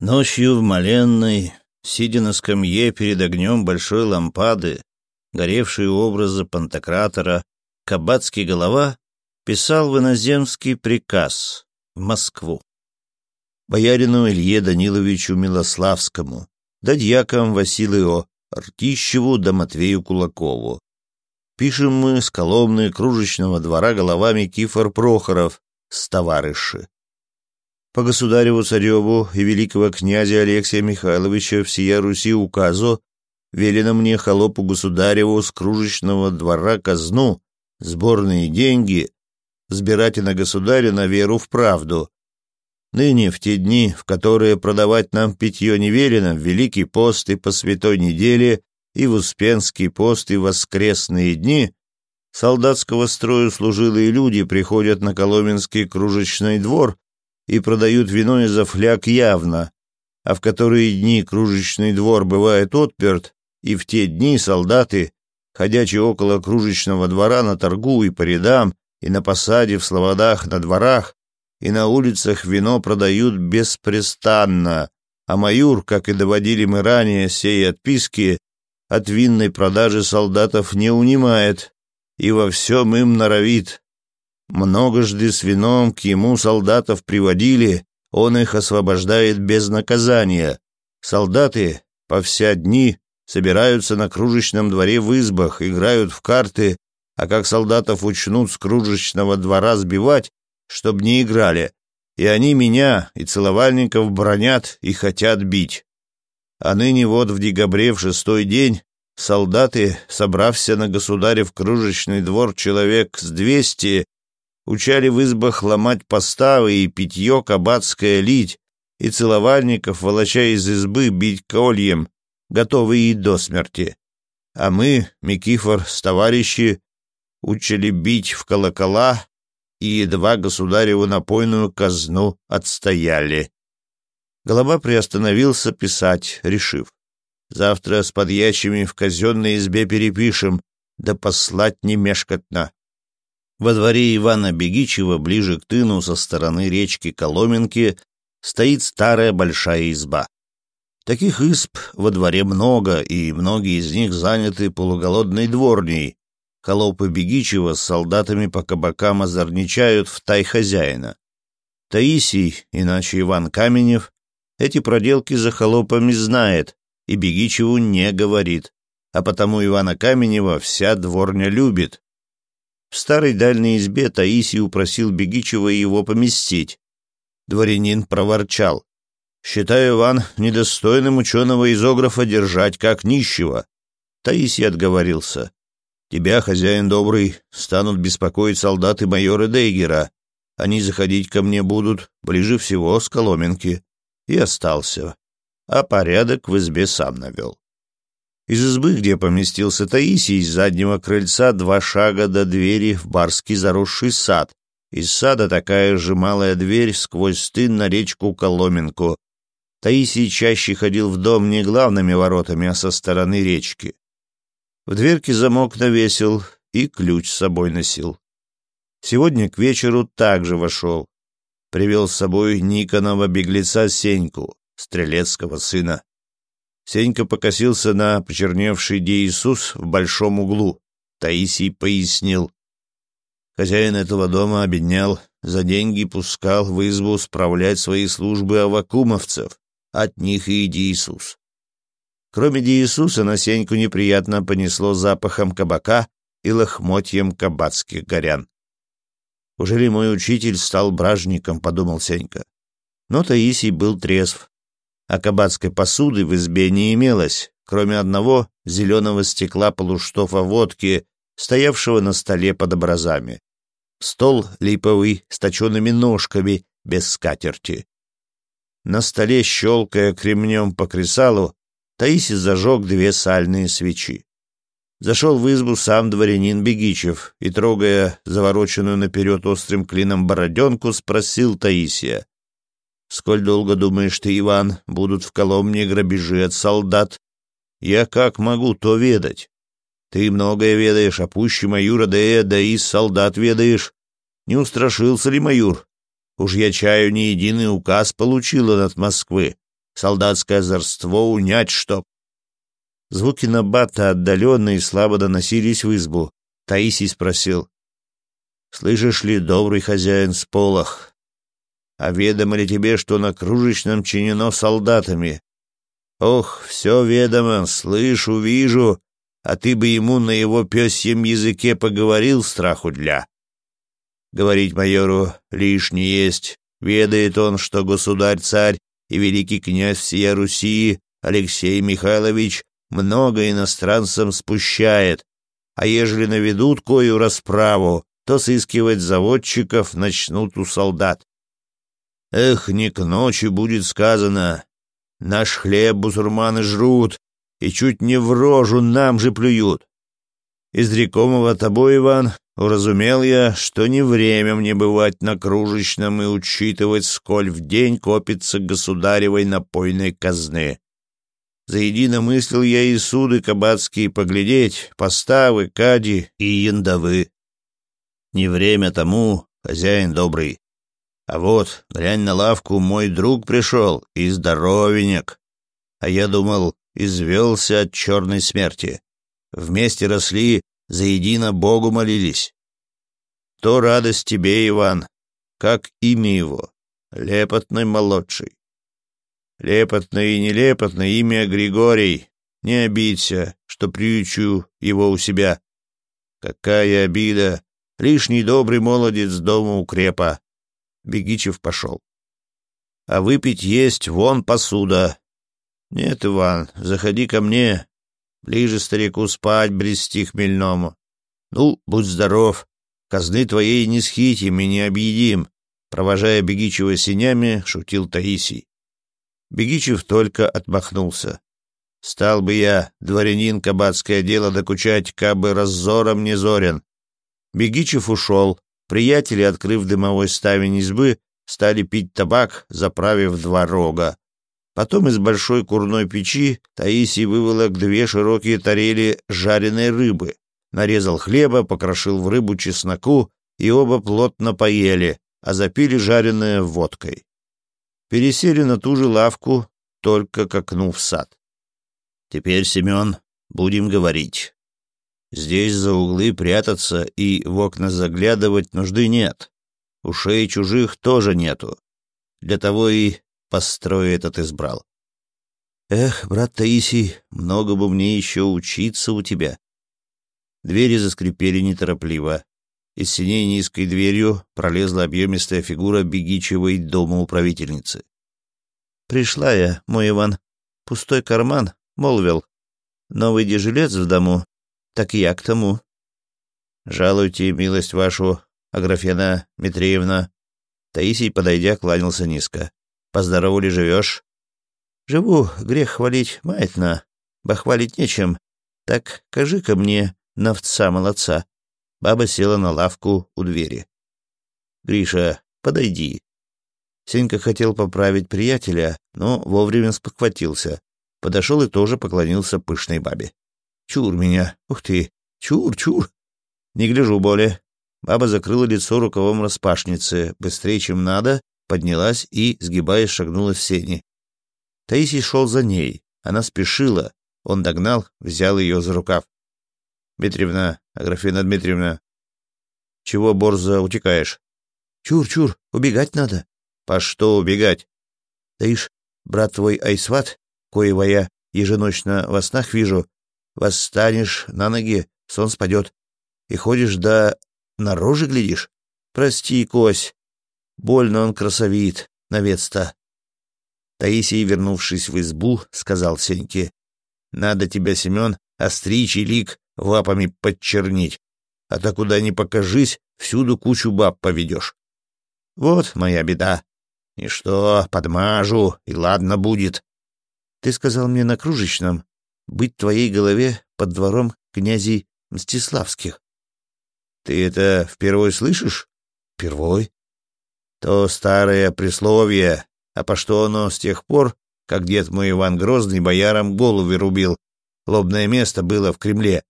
Ночью в Маленной, сидя на скамье перед огнем большой лампады, горевшие образы Пантократора, Кабацкий голова писал в иноземский приказ в Москву. Боярину Илье Даниловичу Милославскому, да дьякам Василию Ртищеву да Матвею Кулакову. Пишем мы с коломны кружечного двора головами Кифор Прохоров с товарыши. По государеву-цареву и великого князя Алексия Михайловича всея Руси указу велено мне холопу государеву с кружечного двора казну, сборные деньги, сбирать и на государя на веру в правду. Ныне, в те дни, в которые продавать нам питье не в Великий пост и по святой неделе, и в Успенский пост, и воскресные дни, солдатского строю служилые люди приходят на Коломенский кружечный двор и продают вино из-за фляг явно, а в которые дни кружечный двор бывает отперт, и в те дни солдаты, ходячи около кружечного двора на торгу и по рядам, и на посаде, в слободах, на дворах, и на улицах вино продают беспрестанно, а майор, как и доводили мы ранее сей отписки, от винной продажи солдатов не унимает и во всем им норовит, Многожды с вином к ему солдатов приводили, он их освобождает без наказания. Солдаты по вся дни собираются на кружечном дворе в избах, играют в карты, а как солдатов учнут с кружечного двора сбивать, чтоб не играли, и они меня и целовальников бронят и хотят бить. А ныне вот в декабре в шестой день солдаты, собрався на государев кружечный двор человек с двести, учали в избах ломать поставы и питье кабацкое лить, и целовальников, волоча из избы, бить кольем, готовые и до смерти. А мы, Микифор, с товарищи, учили бить в колокола и едва государеву напойную казну отстояли. Голова приостановился писать, решив. Завтра с подьячими в казенной избе перепишем, да послать немешкотно. Во дворе Ивана Бегичева, ближе к тыну, со стороны речки Коломенки, стоит старая большая изба. Таких изб во дворе много, и многие из них заняты полуголодной дворней. Холопы Бегичева с солдатами по кабакам озорничают в тай хозяина. Таисий, иначе Иван Каменев, эти проделки за холопами знает и Бегичеву не говорит, а потому Ивана Каменева вся дворня любит, в старой дальней избе Таисий упросил Бегичева его поместить. Дворянин проворчал. «Считаю, Иван, недостойным ученого-изографа держать, как нищего». Таисий отговорился. «Тебя, хозяин добрый, станут беспокоить солдаты майора Дейгера. Они заходить ко мне будут ближе всего с Коломенки». И остался. А порядок в избе сам навел. Из избы, где поместился Таисий, из заднего крыльца два шага до двери в барский заросший сад. Из сада такая же малая дверь сквозь стын на речку Коломенку. Таисий чаще ходил в дом не главными воротами, а со стороны речки. В дверке замок навесил и ключ с собой носил. Сегодня к вечеру также вошел. Привел с собой Никонова беглеца Сеньку, стрелецкого сына. Сенька покосился на почерневший Иисус в большом углу. Таисий пояснил. Хозяин этого дома обеднял, за деньги пускал в избу справлять свои службы авакумовцев. От них и Иисус. Кроме Иисуса на Сеньку неприятно понесло запахом кабака и лохмотьем кабацких горян. Ужели мой учитель стал бражником?» — подумал Сенька. Но Таисий был трезв, а кабацкой посуды в избе не имелось, кроме одного зеленого стекла полуштофа водки, стоявшего на столе под образами. Стол липовый, с точенными ножками, без скатерти. На столе, щелкая кремнем по кресалу, Таисий зажег две сальные свечи. Зашел в избу сам дворянин Бегичев и, трогая завороченную наперед острым клином бороденку, спросил Таисия — Сколь долго думаешь ты, Иван, будут в Коломне грабежи от солдат? Я как могу то ведать? Ты многое ведаешь, а майора Маюра да и да и солдат ведаешь. Не устрашился ли майор? Уж я чаю не единый указ получил от Москвы. Солдатское озорство унять чтоб. Звуки набата отдаленные слабо доносились в избу. Таисий спросил. «Слышишь ли, добрый хозяин, сполох? А ведомо ли тебе, что на кружечном чинено солдатами? Ох, все ведомо, слышу, вижу, а ты бы ему на его пёсьем языке поговорил страху для. Говорить майору лишний есть, ведает он, что государь-царь и великий князь всея Руси Алексей Михайлович много иностранцам спущает, а ежели наведут кою расправу, то сыскивать заводчиков начнут у солдат. Эх, не к ночи будет сказано. Наш хлеб бусурманы жрут и чуть не в рожу нам же плюют. Изрекомого рекомого тобой, Иван, уразумел я, что не время мне бывать на кружечном и учитывать, сколь в день копится государевой напойной казны. Заедино мыслил я и суды кабацкие поглядеть, поставы, кади и яндовы. Не время тому, хозяин добрый. А вот, глянь на лавку, мой друг пришел, и здоровенек. А я думал, извелся от черной смерти. Вместе росли, заедино Богу молились. То радость тебе, Иван, как имя его, лепотный молодший. Лепотный и нелепотный имя Григорий. Не обидься, что приючу его у себя. Какая обида! Лишний добрый молодец дома укрепа. Бегичев пошел. «А выпить есть, вон посуда». «Нет, Иван, заходи ко мне. Ближе старику спать, брести хмельному. Ну, будь здоров. Казны твоей не схитим и не объедим», провожая Бегичева синями, шутил Таисий. Бегичев только отмахнулся. «Стал бы я, дворянин, кабацкое дело докучать, кабы раззором не зорен». Бегичев ушел, Приятели, открыв дымовой ставень избы, стали пить табак, заправив два рога. Потом из большой курной печи Таисий выволок две широкие тарели жареной рыбы, нарезал хлеба, покрошил в рыбу чесноку, и оба плотно поели, а запили жареное водкой. Пересели на ту же лавку, только к окну в сад. «Теперь, Семен, будем говорить», Здесь за углы прятаться и в окна заглядывать нужды нет. Ушей чужих тоже нету. Для того и построй этот избрал. Эх, брат Таисий, много бы мне еще учиться у тебя. Двери заскрипели неторопливо. Из синей низкой дверью пролезла объемистая фигура бегичевой дома управительницы. «Пришла я, мой Иван. Пустой карман, молвил. Новый дежилец в дому, так я к тому. Жалуйте, милость вашу, Аграфена Митреевна. Таисий, подойдя, кланялся низко. Поздорову ли живешь? Живу, грех хвалить, маятно. Бахвалить нечем. Так кажи ко мне, новца молодца. Баба села на лавку у двери. Гриша, подойди. Сенька хотел поправить приятеля, но вовремя спохватился. Подошел и тоже поклонился пышной бабе. «Чур меня! Ух ты! Чур, чур!» «Не гляжу более». Баба закрыла лицо рукавом распашницы, быстрее, чем надо, поднялась и, сгибаясь, шагнула в сени. Таисий шел за ней. Она спешила. Он догнал, взял ее за рукав. Дмитриевна, Аграфена Дмитриевна. Чего, Борза, утекаешь? Чур-чур, убегать надо. По что убегать? Да ишь, брат твой Айсват, коего я еженочно во снах вижу, восстанешь на ноги, сон спадет. И ходишь да на глядишь? Прости, Кось, больно он красовит, навец-то. Таисий, вернувшись в избу, сказал Сеньке, «Надо тебя, Семен, остричь лик лапами подчернить, а то куда ни покажись, всюду кучу баб поведешь». «Вот моя беда. И что, подмажу, и ладно будет». «Ты сказал мне на кружечном, быть твоей голове под двором князей Мстиславских. Ты это впервой слышишь? Впервой. То старое присловие, а по что оно с тех пор, как дед мой Иван Грозный боярам головы рубил, лобное место было в Кремле,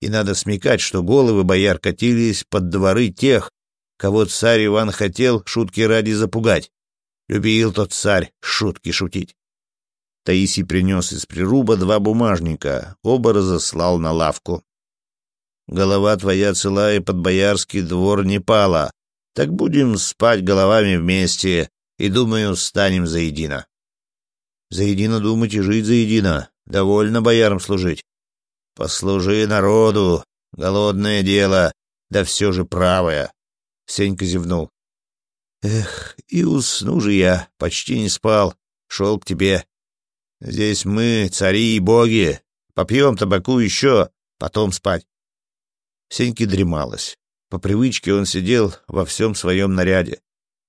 и надо смекать, что головы бояр катились под дворы тех, кого царь Иван хотел шутки ради запугать. Любил тот царь шутки шутить. Таисий принес из прируба два бумажника, оба разослал на лавку. «Голова твоя цела, и под боярский двор не пала. Так будем спать головами вместе, и, думаю, станем заедино». «Заедино думать и жить заедино. Довольно боярам служить. Послужи народу. Голодное дело, да все же правое». Сенька зевнул. «Эх, и усну же я, почти не спал. Шел к тебе, Здесь мы, цари и боги. Попьем табаку еще, потом спать. Сеньке дремалось. По привычке он сидел во всем своем наряде.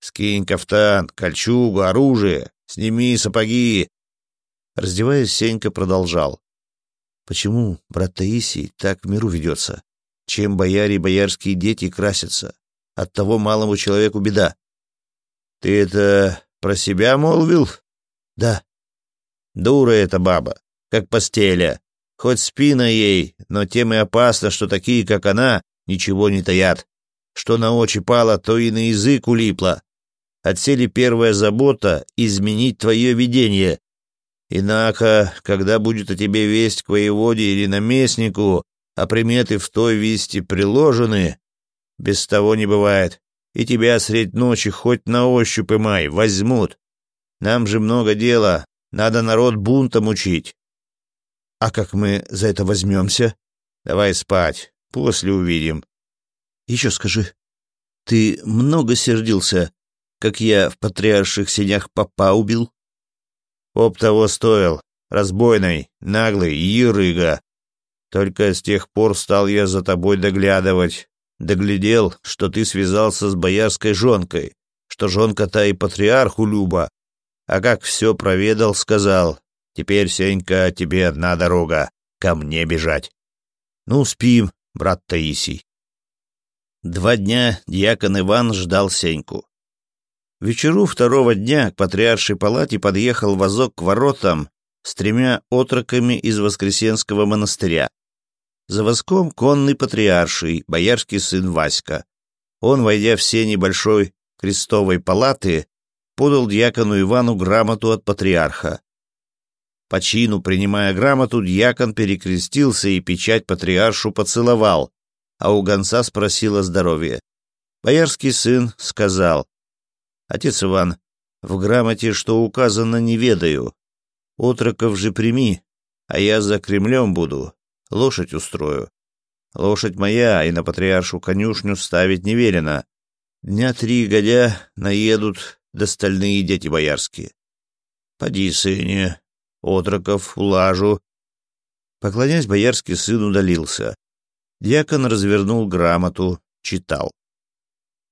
«Скинь кафтан, кольчугу, оружие, сними сапоги!» Раздеваясь, Сенька продолжал. «Почему брат Таисий так в миру ведется? Чем бояре и боярские дети красятся? От того малому человеку беда». «Ты это про себя молвил?» «Да», Дура эта баба, как постеля. Хоть спина ей, но тем и опасно, что такие, как она, ничего не таят. Что на очи пало, то и на язык улипло. Отсели первая забота — изменить твое видение. Инако, когда будет о тебе весть к воеводе или наместнику, а приметы в той вести приложены, без того не бывает. И тебя средь ночи хоть на ощупь и май возьмут. Нам же много дела, надо народ бунтом учить. А как мы за это возьмемся? Давай спать, после увидим. Еще скажи, ты много сердился, как я в патриарших сенях папа убил? Поп того стоил, разбойный, наглый, ерыга. Только с тех пор стал я за тобой доглядывать. Доглядел, что ты связался с боярской жонкой, что жонка та и патриарху Люба, а как все проведал, сказал, «Теперь, Сенька, тебе одна дорога, ко мне бежать». «Ну, спим, брат Таисий». Два дня дьякон Иван ждал Сеньку. Вечеру второго дня к патриаршей палате подъехал вазок к воротам с тремя отроками из Воскресенского монастыря. За воском конный патриарший, боярский сын Васька. Он, войдя в сени большой крестовой палаты, подал дьякону Ивану грамоту от патриарха. По чину, принимая грамоту, дьякон перекрестился и печать патриаршу поцеловал, а у гонца спросила о здоровье. Боярский сын сказал, «Отец Иван, в грамоте, что указано, не ведаю. Отроков же прими, а я за Кремлем буду, лошадь устрою. Лошадь моя, а и на патриаршу конюшню ставить не велено. Дня три годя наедут, достальные дети боярские. Поди, сыне, отроков улажу. Поклонясь, боярский сын удалился. Дьякон развернул грамоту, читал.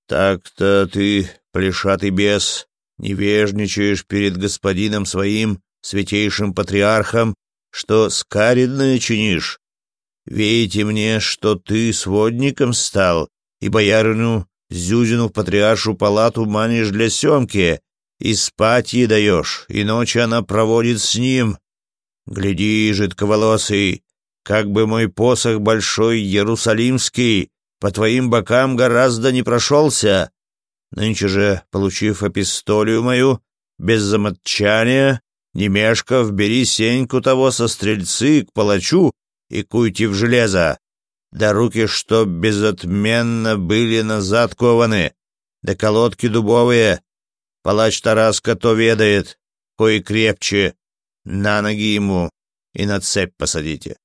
«Так-то ты, плешатый бес, невежничаешь перед господином своим, святейшим патриархом, что скаридное чинишь. Вейте мне, что ты сводником стал и боярину Зюзину в патриаршу палату манишь для Семки, и спать ей даешь, и ночи она проводит с ним. Гляди, жидковолосый, как бы мой посох большой Иерусалимский по твоим бокам гораздо не прошелся. Нынче же, получив эпистолию мою, без замотчания, Немешков, бери Сеньку того со стрельцы к палачу и куйте в железо да руки, что безотменно были назад кованы, да колодки дубовые. Палач Тараска то ведает, кое крепче, на ноги ему и на цепь посадите.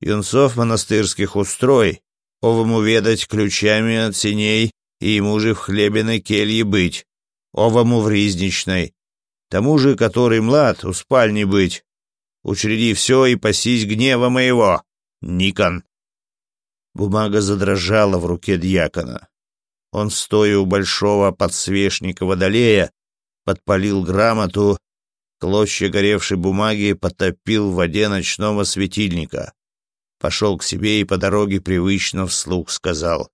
Юнцов монастырских устрой, овому ведать ключами от синей, и ему же в хлебиной келье быть, овому в ризничной, тому же, который млад, у спальни быть. Учреди все и пасись гнева моего, Никон. Бумага задрожала в руке дьякона. Он, стоя у большого подсвечника водолея, подпалил грамоту, клочья горевшей бумаги потопил в воде ночного светильника. Пошел к себе и по дороге привычно вслух сказал.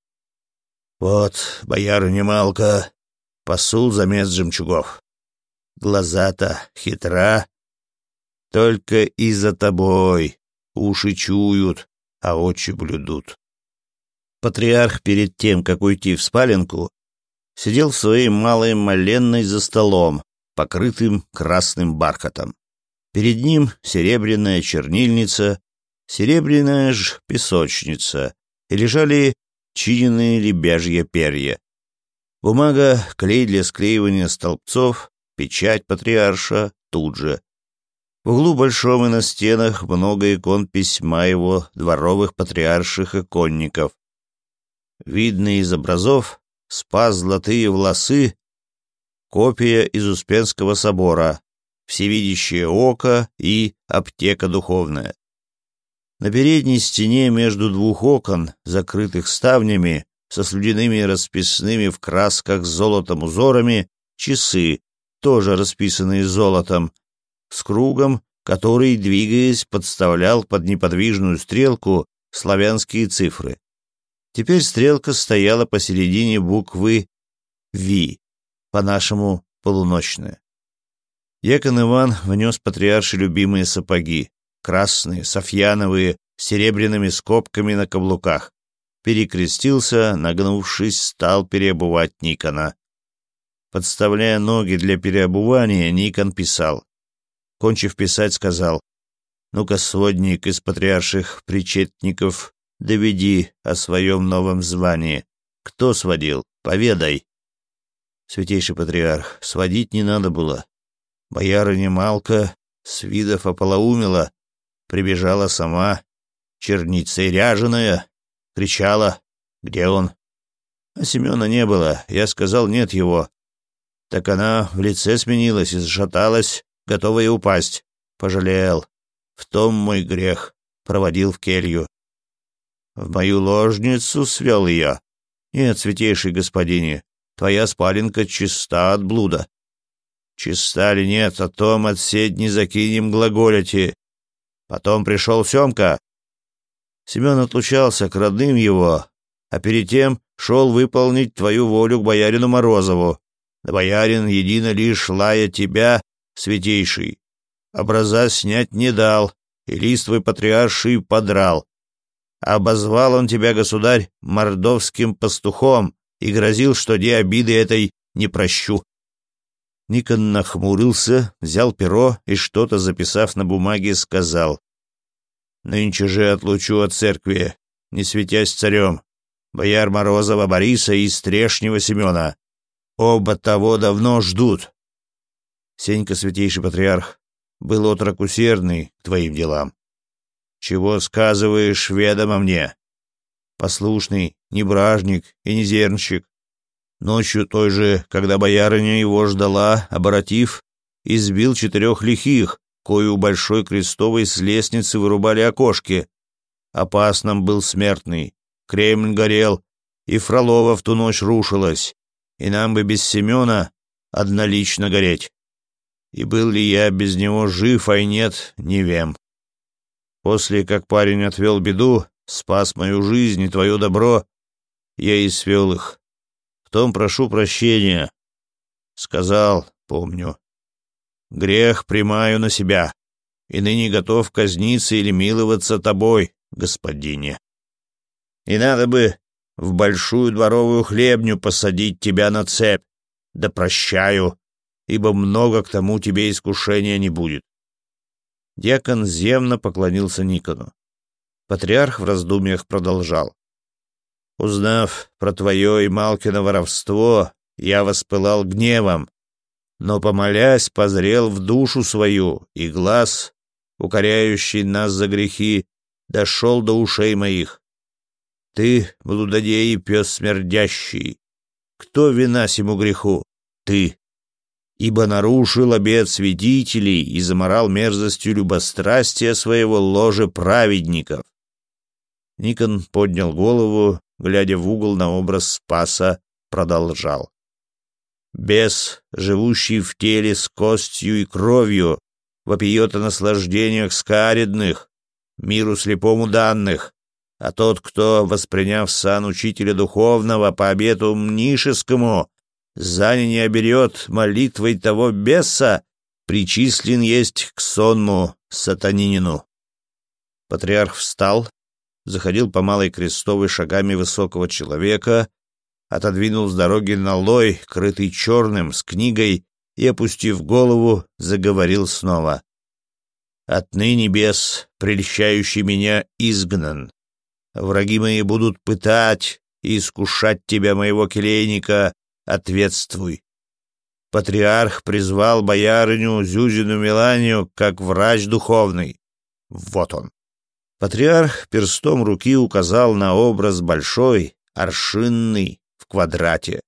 «Вот, боярыня Малка, посул за жемчугов. Глаза-то хитра, только и за тобой. Уши чуют, а очи блюдут. Патриарх перед тем, как уйти в спаленку, сидел в своей малой моленной за столом, покрытым красным бархатом. Перед ним серебряная чернильница, серебряная ж песочница, и лежали чиненные лебяжья перья. Бумага, клей для склеивания столбцов, печать патриарша тут же. В углу большом и на стенах много икон письма его дворовых патриарших и конников, видный из образов, спас золотые волосы, копия из Успенского собора, всевидящее око и аптека духовная. На передней стене между двух окон, закрытых ставнями, со слюдяными расписными в красках с золотом узорами, часы, тоже расписанные золотом, с кругом, который, двигаясь, подставлял под неподвижную стрелку славянские цифры. Теперь стрелка стояла посередине буквы «Ви», по-нашему полуночная. Якон Иван внес патриарши любимые сапоги, красные, софьяновые, с серебряными скобками на каблуках. Перекрестился, нагнувшись, стал переобувать Никона. Подставляя ноги для переобувания, Никон писал. Кончив писать, сказал, «Ну-ка, сводник из патриарших причетников, Доведи о своем новом звании. Кто сводил? Поведай. Святейший патриарх, сводить не надо было. Боярыня Малка с видов ополоумила, прибежала сама, черницей ряженая, кричала, где он? А Семена не было, я сказал, нет его. Так она в лице сменилась и зашаталась, готовая упасть. Пожалел. В том мой грех. Проводил в келью. В мою ложницу свел ее. Нет, святейший господине, твоя спаленка чиста от блуда. Чиста ли нет, о том от не закинем глаголите. Потом пришел Семка. Семен отлучался к родным его, а перед тем шел выполнить твою волю к боярину Морозову. Да боярин едино лишь лая тебя, святейший. Образа снять не дал, и листвы патриарший подрал. Обозвал он тебя, государь, мордовским пастухом и грозил, что де обиды этой не прощу. Никон нахмурился, взял перо и, что-то записав на бумаге, сказал. «Нынче же отлучу от церкви, не светясь царем, бояр Морозова Бориса и Стрешнего Семена. Оба того давно ждут. Сенька, святейший патриарх, был отрок усердный к твоим делам. Чего сказываешь, ведомо мне? Послушный, не бражник и не зернщик. Ночью той же, когда боярыня его ждала, оборотив, избил четырех лихих, у большой крестовой с лестницы вырубали окошки. Опасным был смертный. Кремль горел, и Фролова в ту ночь рушилась. И нам бы без Семена однолично гореть. И был ли я без него жив, а и нет, не вем. После как парень отвел беду, спас мою жизнь и твое добро, я и свел их. В том прошу прощения. Сказал, помню. Грех примаю на себя, и ныне готов казниться или миловаться тобой, господине. И надо бы в большую дворовую хлебню посадить тебя на цепь. Да прощаю, ибо много к тому тебе искушения не будет. Дьякон земно поклонился Никону. Патриарх в раздумьях продолжал. «Узнав про твое и Малкино воровство, я воспылал гневом, но, помолясь, позрел в душу свою, и глаз, укоряющий нас за грехи, дошел до ушей моих. Ты, блудодей и пес смердящий, кто вина сему греху? Ты!» ибо нарушил обет свидетелей и заморал мерзостью любострастия своего ложе праведников. Никон поднял голову, глядя в угол на образ Спаса, продолжал. Бес, живущий в теле с костью и кровью, вопиет о наслаждениях скаридных, миру слепому данных, а тот, кто, восприняв сан учителя духовного по обету мнишескому, Зани не оберет молитвой того беса, причислен есть к сонму сатанинину. Патриарх встал, заходил по малой крестовой шагами высокого человека, отодвинул с дороги налой, крытый черным, с книгой, и, опустив голову, заговорил снова. «Отныне бес, прельщающий меня, изгнан. Враги мои будут пытать и искушать тебя, моего келейника, ответствуй. Патриарх призвал боярыню Зюзину Миланию как врач духовный. Вот он. Патриарх перстом руки указал на образ большой, аршинный, в квадрате.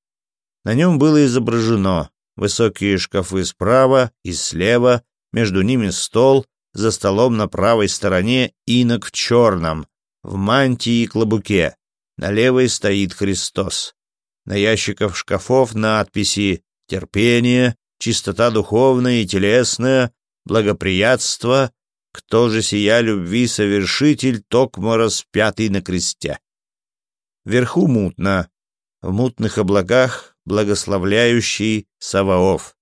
На нем было изображено высокие шкафы справа и слева, между ними стол, за столом на правой стороне инок в черном, в мантии и клобуке. На левой стоит Христос на ящиков, шкафов надписи «Терпение», «Чистота духовная и телесная», «Благоприятство», «Кто же сия любви совершитель, токмо распятый на кресте». Вверху мутно, в мутных облаках благословляющий Саваоф.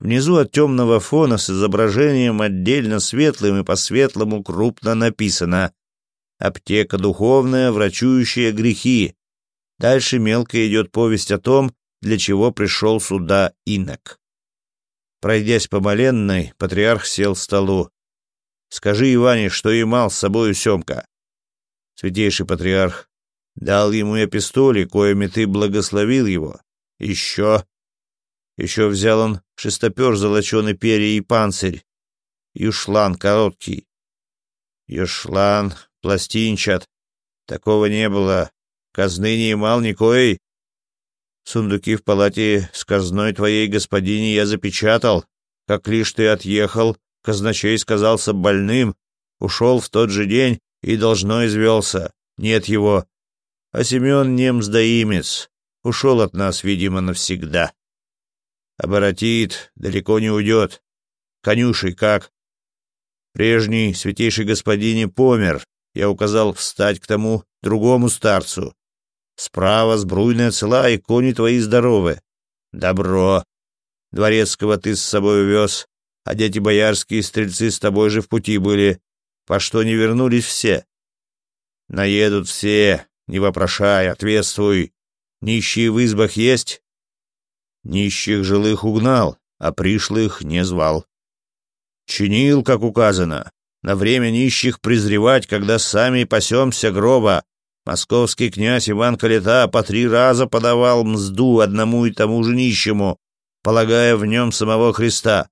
Внизу от темного фона с изображением отдельно светлым и по-светлому крупно написано «Аптека духовная, врачующая грехи, Дальше мелко идет повесть о том, для чего пришел сюда инок. Пройдясь по Маленной, патриарх сел к столу. «Скажи Иване, что имал с собой Семка». Святейший патриарх дал ему эпистоли, коими ты благословил его. Еще... Еще взял он шестопер золоченый перья и панцирь, юшлан короткий. Юшлан пластинчат, такого не было, казны не имал никакой. Сундуки в палате с казной твоей, господине, я запечатал. Как лишь ты отъехал, казначей сказался больным, ушел в тот же день и должно извелся. Нет его. А Семен немсдаимец. Ушел от нас, видимо, навсегда. Оборотит, далеко не уйдет. Конюший как? Прежний святейший господине помер. Я указал встать к тому другому старцу. Справа сбруйная цела и кони твои здоровы. Добро. Дворецкого ты с собой увез, а дети боярские и стрельцы с тобой же в пути были. По что не вернулись все? Наедут все, не вопрошай, ответствуй. Нищие в избах есть? Нищих жилых угнал, а пришлых не звал. Чинил, как указано, на время нищих презревать, когда сами пасемся гроба, Московский князь Иван Калита по три раза подавал мзду одному и тому же нищему, полагая в нем самого Христа.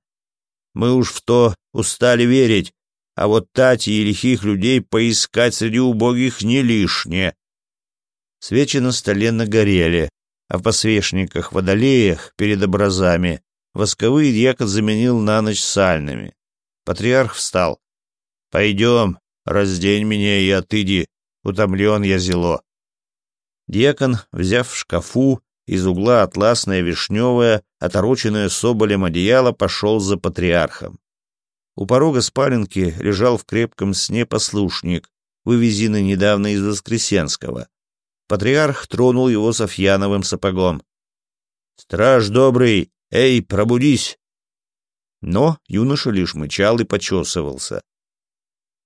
Мы уж в то устали верить, а вот тати и лихих людей поискать среди убогих не лишнее. Свечи на столе нагорели, а в посвечниках-водолеях перед образами восковые дьякон заменил на ночь сальными. Патриарх встал. «Пойдем, раздень меня и отыди», утомлен я зело. Декон, взяв в шкафу из угла атласное вишневое, отороченное соболем одеяло, пошел за патриархом. У порога спаленки лежал в крепком сне послушник, вывезенный недавно из Воскресенского. Патриарх тронул его Софьяновым сапогом. «Страж добрый! Эй, пробудись!» Но юноша лишь мычал и почесывался.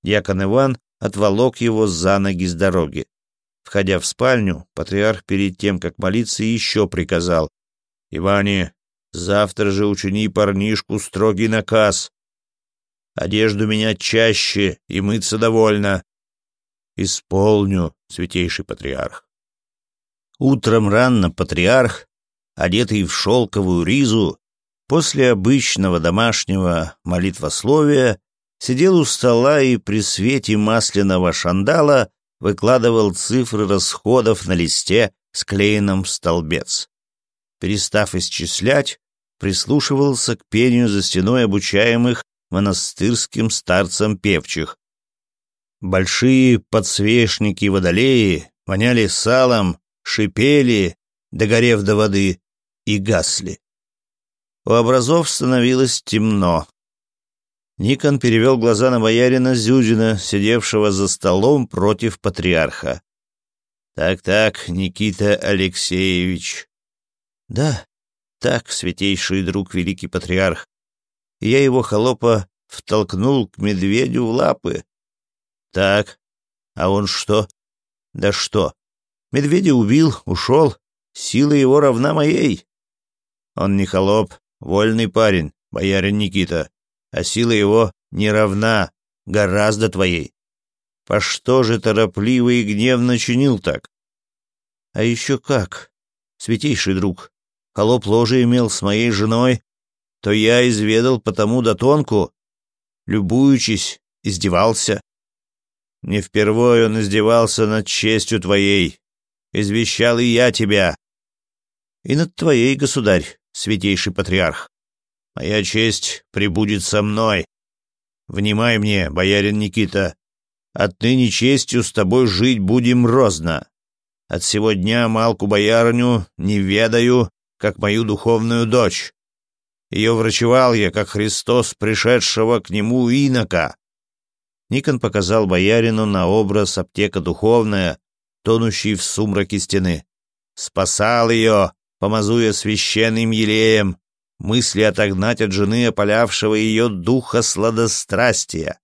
Якон Иван отволок его за ноги с дороги. Входя в спальню, патриарх перед тем, как молиться, еще приказал. «Иване, завтра же учини парнишку строгий наказ. Одежду менять чаще и мыться довольно». «Исполню, святейший патриарх». Утром рано патриарх, одетый в шелковую ризу, после обычного домашнего молитвословия, сидел у стола и при свете масляного шандала выкладывал цифры расходов на листе, склеенном в столбец. Перестав исчислять, прислушивался к пению за стеной обучаемых монастырским старцам певчих. Большие подсвечники водолеи воняли салом, шипели, догорев до воды, и гасли. У образов становилось темно. Никон перевел глаза на боярина Зюзина, сидевшего за столом против патриарха. «Так-так, Никита Алексеевич». «Да, так, святейший друг великий патриарх. Я его холопа втолкнул к медведю в лапы». «Так, а он что?» «Да что? Медведя убил, ушел. Сила его равна моей». «Он не холоп, вольный парень, боярин Никита», а сила его не равна, гораздо твоей. По что же торопливо и гневно чинил так? А еще как, святейший друг, холоп ложе имел с моей женой, то я изведал потому до тонку, любуючись, издевался. Не впервой он издевался над честью твоей, извещал и я тебя, и над твоей, государь, святейший патриарх. Моя честь прибудет со мной. Внимай мне, боярин Никита. Отныне честью с тобой жить будем розно. От сего дня малку боярню не ведаю, как мою духовную дочь. Ее врачевал я, как Христос, пришедшего к нему инока. Никон показал боярину на образ аптека духовная, тонущий в сумраке стены. Спасал ее, помазуя священным елеем, мысли отогнать от жены опалявшего ее духа сладострастия.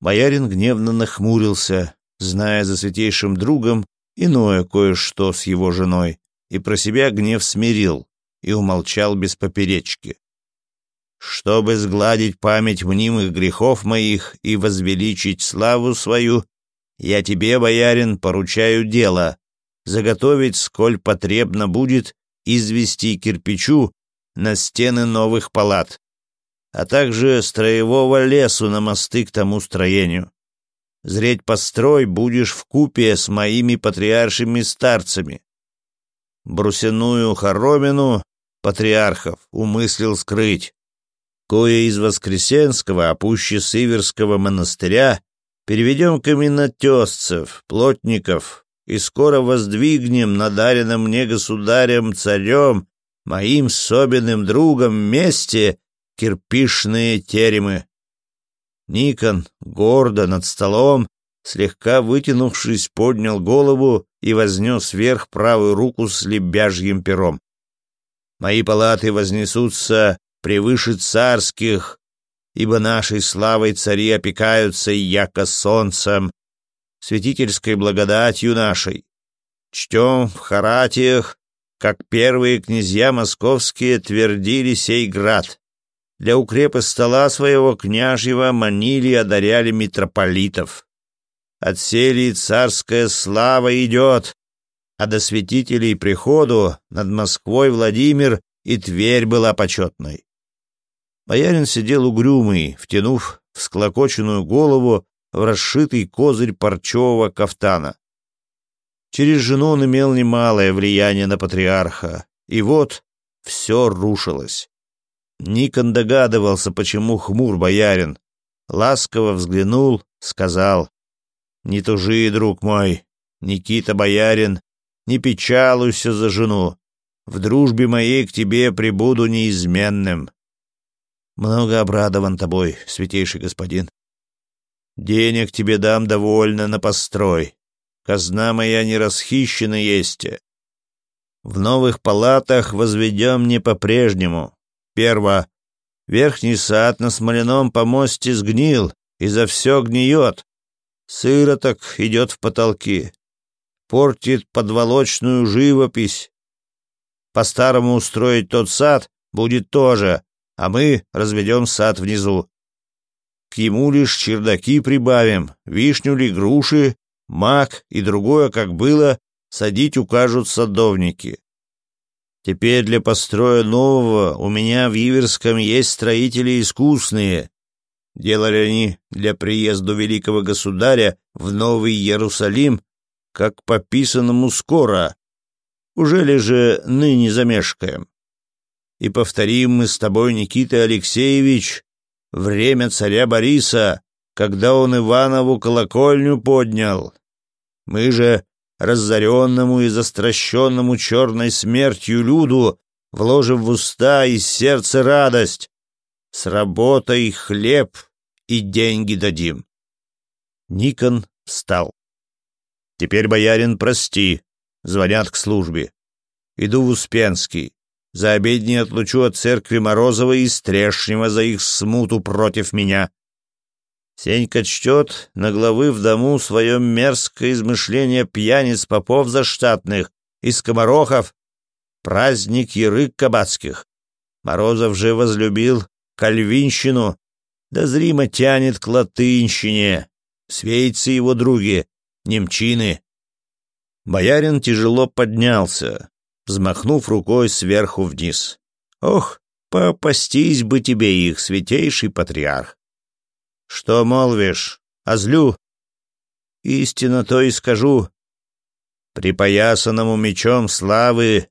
Боярин гневно нахмурился, зная за святейшим другом иное кое-что с его женой, и про себя гнев смирил и умолчал без поперечки. «Чтобы сгладить память мнимых грехов моих и возвеличить славу свою, я тебе, боярин, поручаю дело, заготовить, сколь потребно будет, извести кирпичу на стены новых палат, а также строевого лесу на мосты к тому строению. Зреть построй будешь в купе с моими патриаршими старцами. Брусяную хоромину патриархов умыслил скрыть. Кое из Воскресенского, опуще а Сиверского монастыря, переведем каменотесцев, плотников, и скоро воздвигнем надаренным мне государем-царем моим собственным другом месте кирпичные теремы. Никон, гордо над столом, слегка вытянувшись, поднял голову и вознес вверх правую руку с лебяжьим пером. «Мои палаты вознесутся превыше царских, ибо нашей славой цари опекаются яко солнцем, святительской благодатью нашей. Чтем в харатиях как первые князья московские твердили сей град. Для укрепы стола своего княжьего манили и одаряли митрополитов. От селии царская слава идет, а до святителей приходу над Москвой Владимир и Тверь была почетной. Боярин сидел угрюмый, втянув всклокоченную голову в расшитый козырь парчевого кафтана. Через жену он имел немалое влияние на патриарха, и вот все рушилось. Никон догадывался, почему хмур боярин. Ласково взглянул, сказал, «Не тужи, друг мой, Никита боярин, не печалуйся за жену. В дружбе моей к тебе прибуду неизменным». «Много обрадован тобой, святейший господин», Денег тебе дам довольно на построй казна моя не расхищена есть. В новых палатах возведем не по-прежнему. Перво. Верхний сад на смоляном помосте сгнил, и за все гниет. Сыроток идет в потолки. Портит подволочную живопись. По-старому устроить тот сад будет тоже, а мы разведем сад внизу. К ему лишь чердаки прибавим, вишню ли, груши, мак и другое, как было, садить укажут садовники. Теперь для построя нового у меня в Иверском есть строители искусные. Делали они для приезда великого государя в Новый Иерусалим, как пописанному скоро. Уже ли же ныне замешкаем? И повторим мы с тобой, Никита Алексеевич, время царя Бориса, когда он Иванову колокольню поднял. Мы же, разоренному и застращенному черной смертью люду, вложим в уста и сердце радость. С работой хлеб и деньги дадим. Никон встал. Теперь, боярин, прости. Звонят к службе. Иду в Успенский. За обедней отлучу от церкви Морозова и Стрешнего за их смуту против меня. Сенька чтет, на главы в дому свое мерзкое измышление пьяниц попов заштатных и скоморохов, праздник ярык кабацких. Морозов же возлюбил кальвинщину, да зримо тянет к латынщине, свейцы его други, немчины. Боярин тяжело поднялся, взмахнув рукой сверху вниз. «Ох, попастись бы тебе их, святейший патриарх!» «Что молвишь, озлю?» «Истинно то и скажу. Припоясанному мечом славы,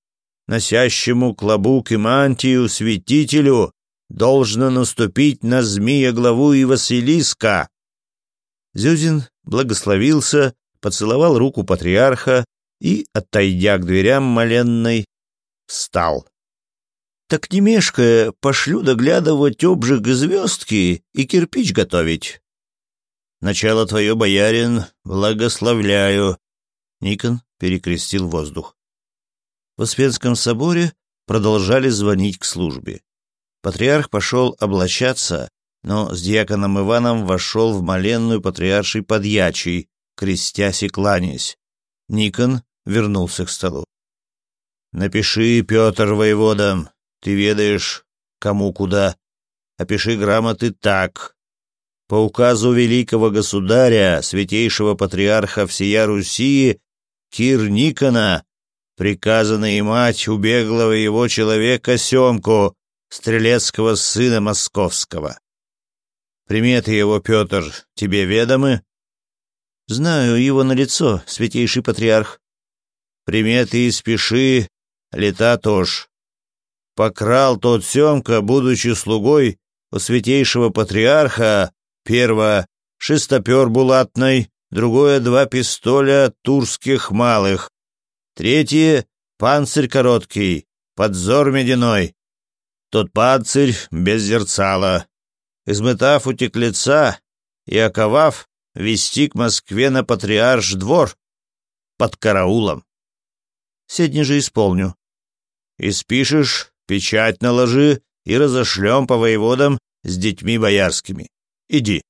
носящему клобук и мантию святителю, должно наступить на змея главу и Василиска». Зюзин благословился, поцеловал руку патриарха и, отойдя к дверям моленной, встал так не мешкая, пошлю доглядывать обжиг звездки и кирпич готовить. Начало твое, боярин, благословляю. Никон перекрестил воздух. В Успенском соборе продолжали звонить к службе. Патриарх пошел облачаться, но с диаконом Иваном вошел в моленную патриарший подьячий, крестясь и кланясь. Никон вернулся к столу. «Напиши, Петр воеводам, ты ведаешь, кому куда. Опиши грамоты так. По указу великого государя, святейшего патриарха всея Руси, Кир Никона, приказано и мать убеглого его человека Семку, стрелецкого сына московского. Приметы его, Петр, тебе ведомы? Знаю его на лицо, святейший патриарх. Приметы и спеши, лета тоже покрал тот Семка, будучи слугой у святейшего патриарха, первое шестопер булатный, другое два пистоля турских малых, третье панцирь короткий, подзор медяной, тот панцирь без зерцала. Измытав утеклеца и оковав, вести к Москве на патриарш двор под караулом. Седни же исполню. испишешь. Печать наложи и разошлем по воеводам с детьми боярскими. Иди.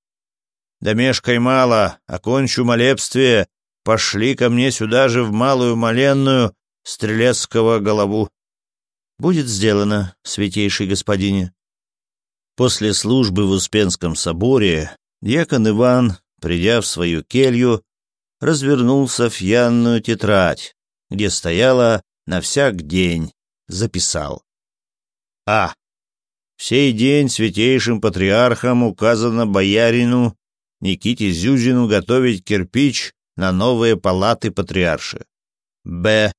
Домешкой мало, окончу молебствие, пошли ко мне сюда же в малую моленную стрелецкого голову. Будет сделано, святейший господине. После службы в Успенском соборе дьякон Иван, придя в свою келью, развернул софьянную тетрадь, где стояла на всяк день, записал. А. В сей день святейшим патриархам указано боярину Никите Зюзину готовить кирпич на новые палаты патриарши. Б.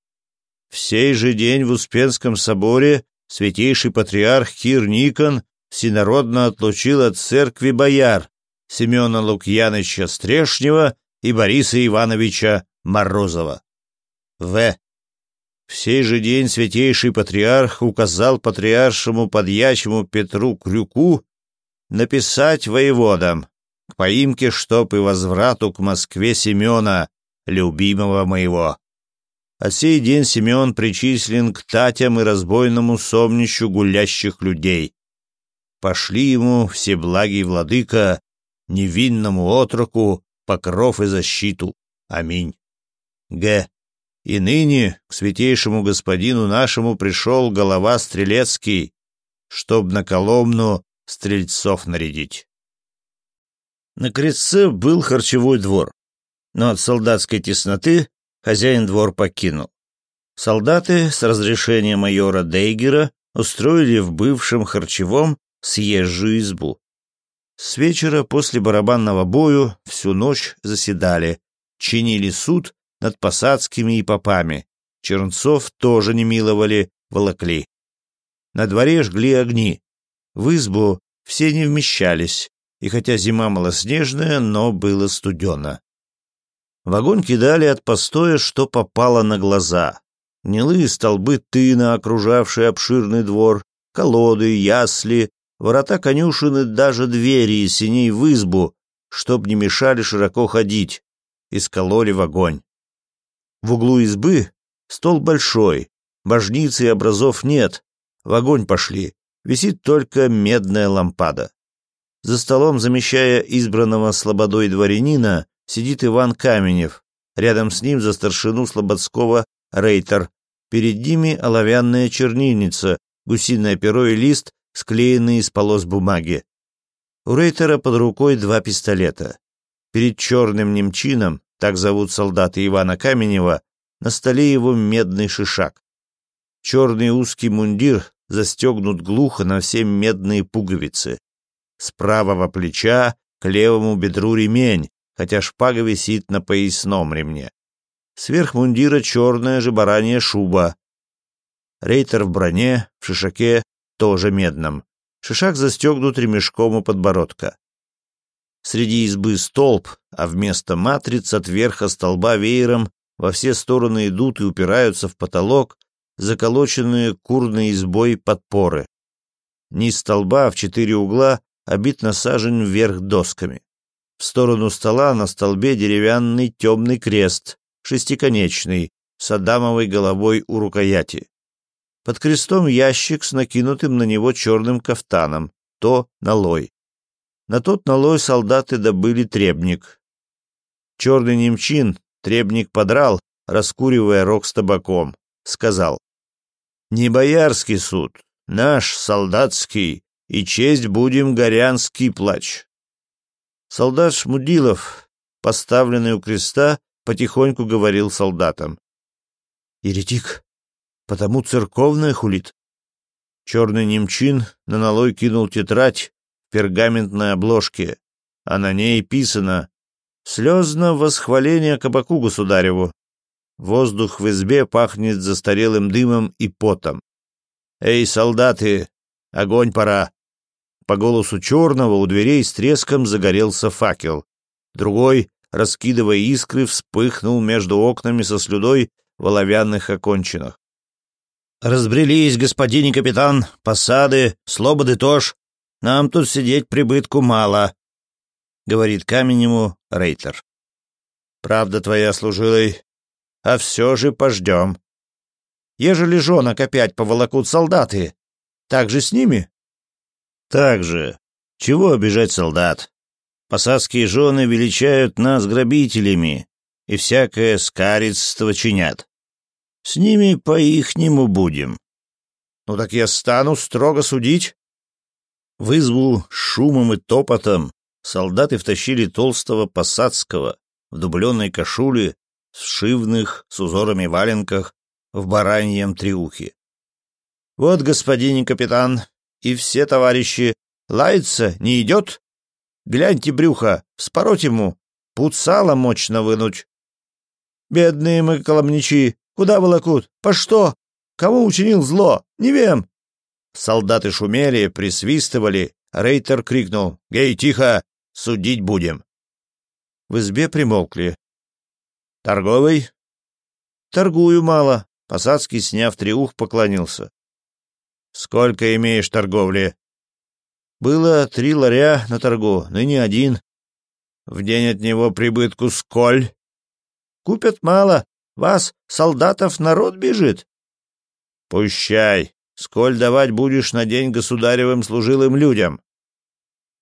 В сей же день в Успенском соборе святейший патриарх Кир Никон всенародно отлучил от церкви бояр Семена Лукьяновича Стрешнева и Бориса Ивановича Морозова. В. В сей же день святейший патриарх указал патриаршему подьячему Петру Крюку написать воеводам к поимке чтоб и возврату к Москве Семена, любимого моего. А сей день Семен причислен к татям и разбойному сомнищу гулящих людей. Пошли ему все благи владыка, невинному отроку, покров и защиту. Аминь. Г. И ныне к святейшему господину нашему пришел голова Стрелецкий, чтоб на Коломну стрельцов нарядить. На крестце был харчевой двор, но от солдатской тесноты хозяин двор покинул. Солдаты с разрешения майора Дейгера устроили в бывшем харчевом съезжую избу. С вечера после барабанного бою всю ночь заседали, чинили суд над посадскими и попами. Чернцов тоже не миловали, волокли. На дворе жгли огни. В избу все не вмещались, и хотя зима малоснежная, но было студено. В огонь кидали от постоя, что попало на глаза. Гнилые столбы тына, окружавшие обширный двор, колоды, ясли, ворота конюшины, даже двери и синей в избу, чтоб не мешали широко ходить, искололи в огонь. В углу избы стол большой, божницы и образов нет, в огонь пошли, висит только медная лампада. За столом, замещая избранного слободой дворянина, сидит Иван Каменев, рядом с ним за старшину слободского рейтер, перед ними оловянная чернильница, гусиное перо и лист, склеенные из полос бумаги. У рейтера под рукой два пистолета. Перед черным немчином так зовут солдата Ивана Каменева, на столе его медный шишак. Черный узкий мундир застегнут глухо на все медные пуговицы. С правого плеча к левому бедру ремень, хотя шпага висит на поясном ремне. Сверх мундира черная же баранья шуба. Рейтер в броне, в шишаке, тоже медном. Шишак застегнут ремешком у подбородка. Среди избы столб, а вместо матриц от верха столба веером во все стороны идут и упираются в потолок заколоченные курной избой подпоры. Низ столба в четыре угла обит насажен вверх досками. В сторону стола на столбе деревянный темный крест, шестиконечный, с адамовой головой у рукояти. Под крестом ящик с накинутым на него черным кафтаном, то налой. На тот налой солдаты добыли требник. Черный немчин требник подрал, раскуривая рог с табаком. Сказал, «Не боярский суд, наш солдатский, и честь будем горянский плач». Солдат Шмудилов, поставленный у креста, потихоньку говорил солдатам. «Еретик, потому церковное хулит». Черный немчин на налой кинул тетрадь, пергаментной обложке, а на ней писано «Слезно восхваление кабаку государеву». Воздух в избе пахнет застарелым дымом и потом. «Эй, солдаты, огонь пора!» По голосу черного у дверей с треском загорелся факел. Другой, раскидывая искры, вспыхнул между окнами со слюдой в оловянных окончинах. «Разбрелись, господин капитан, посады, слободы тоже. Нам тут сидеть прибытку мало», — говорит камень Рейтер. «Правда твоя, служилой, а все же пождем. Ежели женок опять поволокут солдаты, так же с ними?» «Так же. Чего обижать солдат? Посадские жены величают нас грабителями и всякое скарицство чинят. С ними по-ихнему будем». «Ну так я стану строго судить?» вызвал шумом и топотом. Солдаты втащили толстого посадского в дубленной кашуле, в шивных с узорами валенках, в бараньем триухе. «Вот, господин капитан, и все товарищи, лается, не идет? Гляньте брюха, спороть ему, пуд сала мощно вынуть». «Бедные мы коломничи, куда волокут? По что? Кому учинил зло? Не вем, Солдаты шумели, присвистывали. Рейтер крикнул «Гей, тихо! Судить будем!» В избе примолкли. «Торговый?» «Торгую мало». Посадский, сняв триух, поклонился. «Сколько имеешь торговли?» «Было три ларя на торгу, ныне один». «В день от него прибытку сколь?» «Купят мало. Вас, солдатов, народ бежит». «Пущай. Сколь давать будешь на день государевым служилым людям?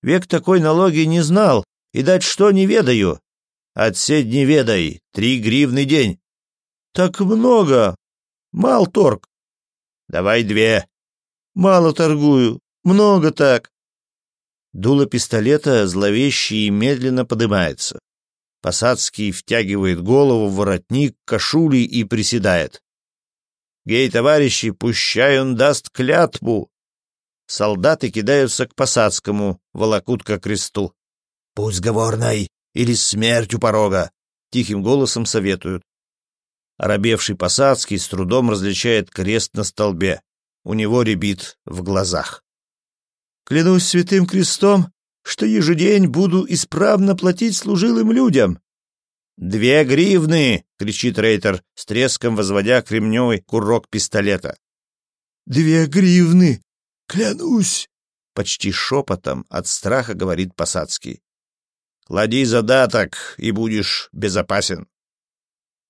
Век такой налоги не знал, и дать что не ведаю. Отсеть не ведай, три гривны день. Так много. Мал торг. Давай две. Мало торгую, много так. Дуло пистолета зловеще и медленно поднимается. Посадский втягивает голову в воротник кашули и приседает. Гей, товарищи, пущай он даст клятву. Солдаты кидаются к посадскому, волокут к кресту. Пусть говорной или смерть у порога, тихим голосом советуют. Оробевший посадский с трудом различает крест на столбе. У него ребит в глазах. Клянусь святым крестом, что ежедень буду исправно платить служилым людям, «Две гривны!» — кричит Рейтер, с треском возводя кремневый курок пистолета. «Две гривны! Клянусь!» — почти шепотом от страха говорит Посадский. «Клади задаток, и будешь безопасен».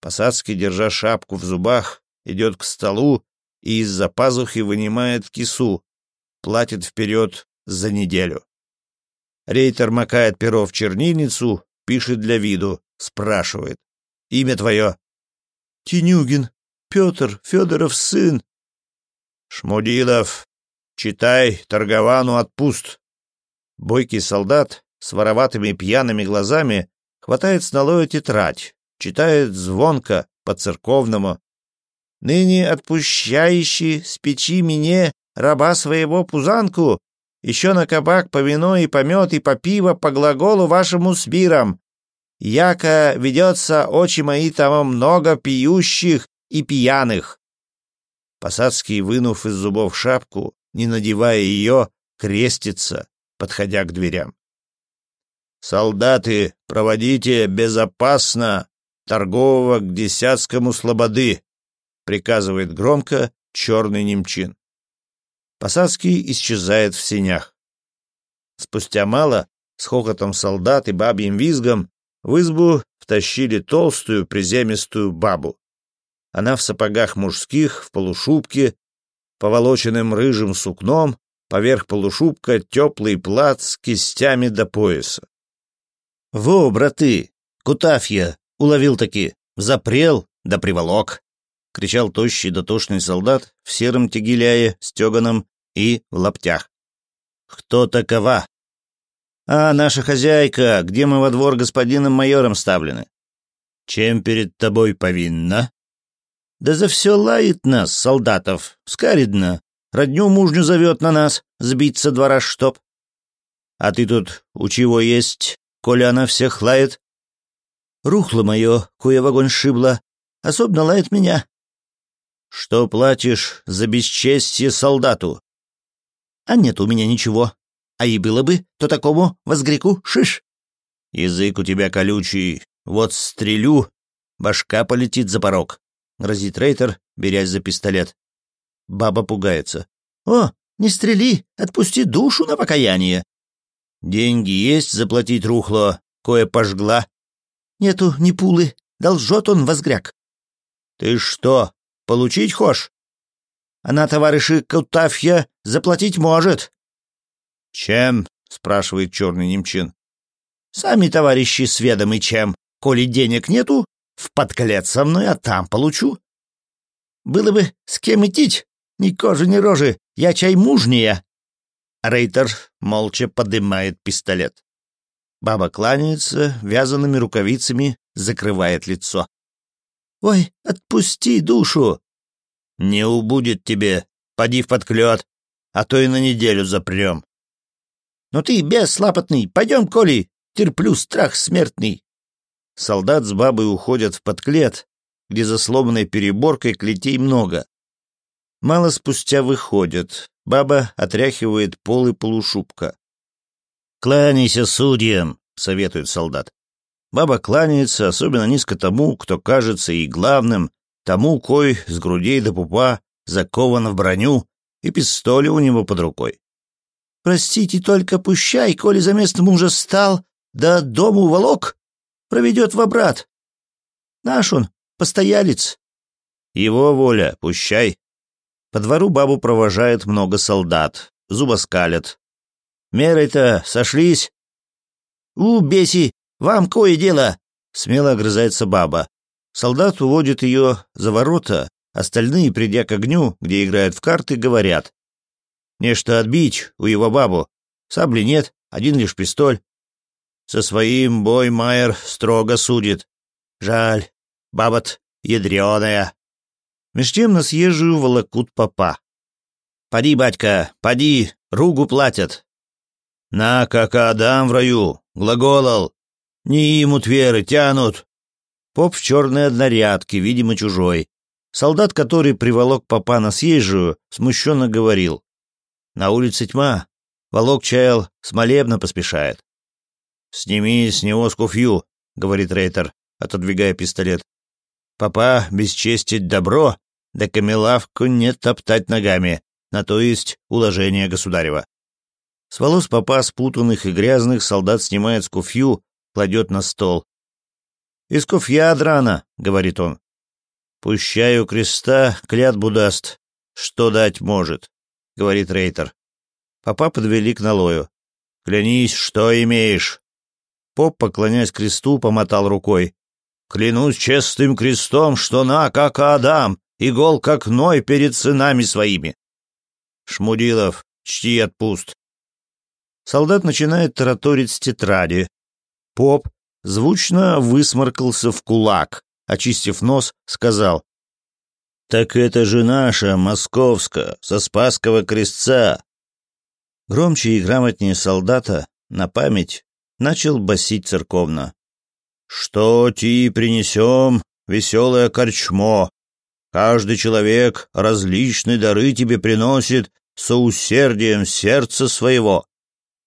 Посадский, держа шапку в зубах, идет к столу и из-за пазухи вынимает кису, платит вперед за неделю. Рейтер макает перо в чернильницу Пишет для виду, спрашивает. Имя твое? Тенюгин. Петр, Федоров сын. Шмудилов. Читай, торговану отпуст. Бойкий солдат с вороватыми пьяными глазами хватает с налоя тетрадь, читает звонко, по-церковному. «Ныне отпущающий с печи мне, раба своего пузанку, еще на кабак по вину и помет и по пиво по глаголу вашему с биром. Яко ведется очи мои там много пьющих и пьяных». Посадский, вынув из зубов шапку, не надевая ее, крестится, подходя к дверям. «Солдаты, проводите безопасно торгового к десятскому слободы!» — приказывает громко черный немчин. Посадский исчезает в сенях. Спустя мало, с хохотом солдат и бабьим визгом, в избу втащили толстую приземистую бабу. Она в сапогах мужских, в полушубке, поволоченным рыжим сукном, поверх полушубка теплый плат с кистями до пояса. — Во, браты, Кутафья, уловил-таки, запрел да приволок! — кричал тощий дотошный солдат в сером тягиляе стеганом и в лаптях. «Кто такова?» «А, наша хозяйка, где мы во двор господином майором ставлены?» «Чем перед тобой повинна?» «Да за все лает нас, солдатов, скаридно. Родню мужню зовет на нас, сбиться два раз чтоб». «А ты тут у чего есть, коли она всех лает?» «Рухло мое, кое в огонь шибло, особенно лает меня». «Что платишь за бесчестье солдату?» А нет у меня ничего. А и было бы, то такому возгреку шиш. Язык у тебя колючий. Вот стрелю, башка полетит за порог. Грозит Рейтер, берясь за пистолет. Баба пугается. О, не стрели, отпусти душу на покаяние. Деньги есть заплатить рухло, кое пожгла. Нету ни пулы, должет он возгряк. Ты что, получить хошь? Она, товарищи Кутафья, заплатить может». «Чем?» — спрашивает черный немчин. «Сами, товарищи, сведомы чем. Коли денег нету, в подклет со мной, а там получу. Было бы с кем идти, ни кожи, ни рожи, я чай мужнее». Рейтер молча подымает пистолет. Баба кланяется, вязаными рукавицами закрывает лицо. «Ой, отпусти душу!» Не убудет тебе, поди в подклет, а то и на неделю запрем. Ну ты, бес слапотный, пойдем, Коли, терплю страх смертный. Солдат с бабой уходят в подклет, где за сломанной переборкой клетей много. Мало спустя выходят, баба отряхивает пол и полушубка. «Кланяйся судьям», — советует солдат. Баба кланяется особенно низко тому, кто кажется и главным, тому кой с грудей до пупа закован в броню, и пистоли у него под рукой. «Простите, только пущай, коли за место мужа стал, да дому волок, проведет в обрат. Наш он, постоялец». «Его воля, пущай». По двору бабу провожает много солдат, зубоскалят. «Меры-то сошлись?» «У, беси, вам кое дело!» — смело огрызается баба. Солдат уводит ее за ворота, остальные, придя к огню, где играют в карты, говорят. «Нечто отбить у его бабу. Сабли нет, один лишь пистоль». Со своим бой Майер строго судит. «Жаль, бабот ядреная». Меж тем на съезжую волокут попа. «Поди, батька, поди, ругу платят». «На, как Адам в раю, глаголал, не имут веры, тянут, Поп в черной однорядке, видимо, чужой. Солдат, который приволок попа на съезжую, смущенно говорил. «На улице тьма. Волок чаял, смолебно поспешает». «Сними с него скуфью», — говорит Рейтер, отодвигая пистолет. «Попа бесчестить добро, да камелавку не топтать ногами, на то есть уложение государева». С волос попа спутанных и грязных солдат снимает скуфью, кладет на стол. Исков драна, говорит он. Пущаю креста, клятбу даст, что дать может, говорит Рейтер. Папа подвели к налою. Клянись, что имеешь. Поп, поклоняясь кресту, помотал рукой. Клянусь честным крестом, что на, как Адам, игол как Ной перед сынами своими. Шмудилов, чти отпуст. Солдат начинает тараторить с тетради. Поп, звучно высморкался в кулак, очистив нос, сказал. «Так это же наша, московская, со Спасского крестца!» Громче и грамотнее солдата, на память, начал басить церковно. «Что ти принесем, веселое корчмо? Каждый человек различные дары тебе приносит со усердием сердца своего.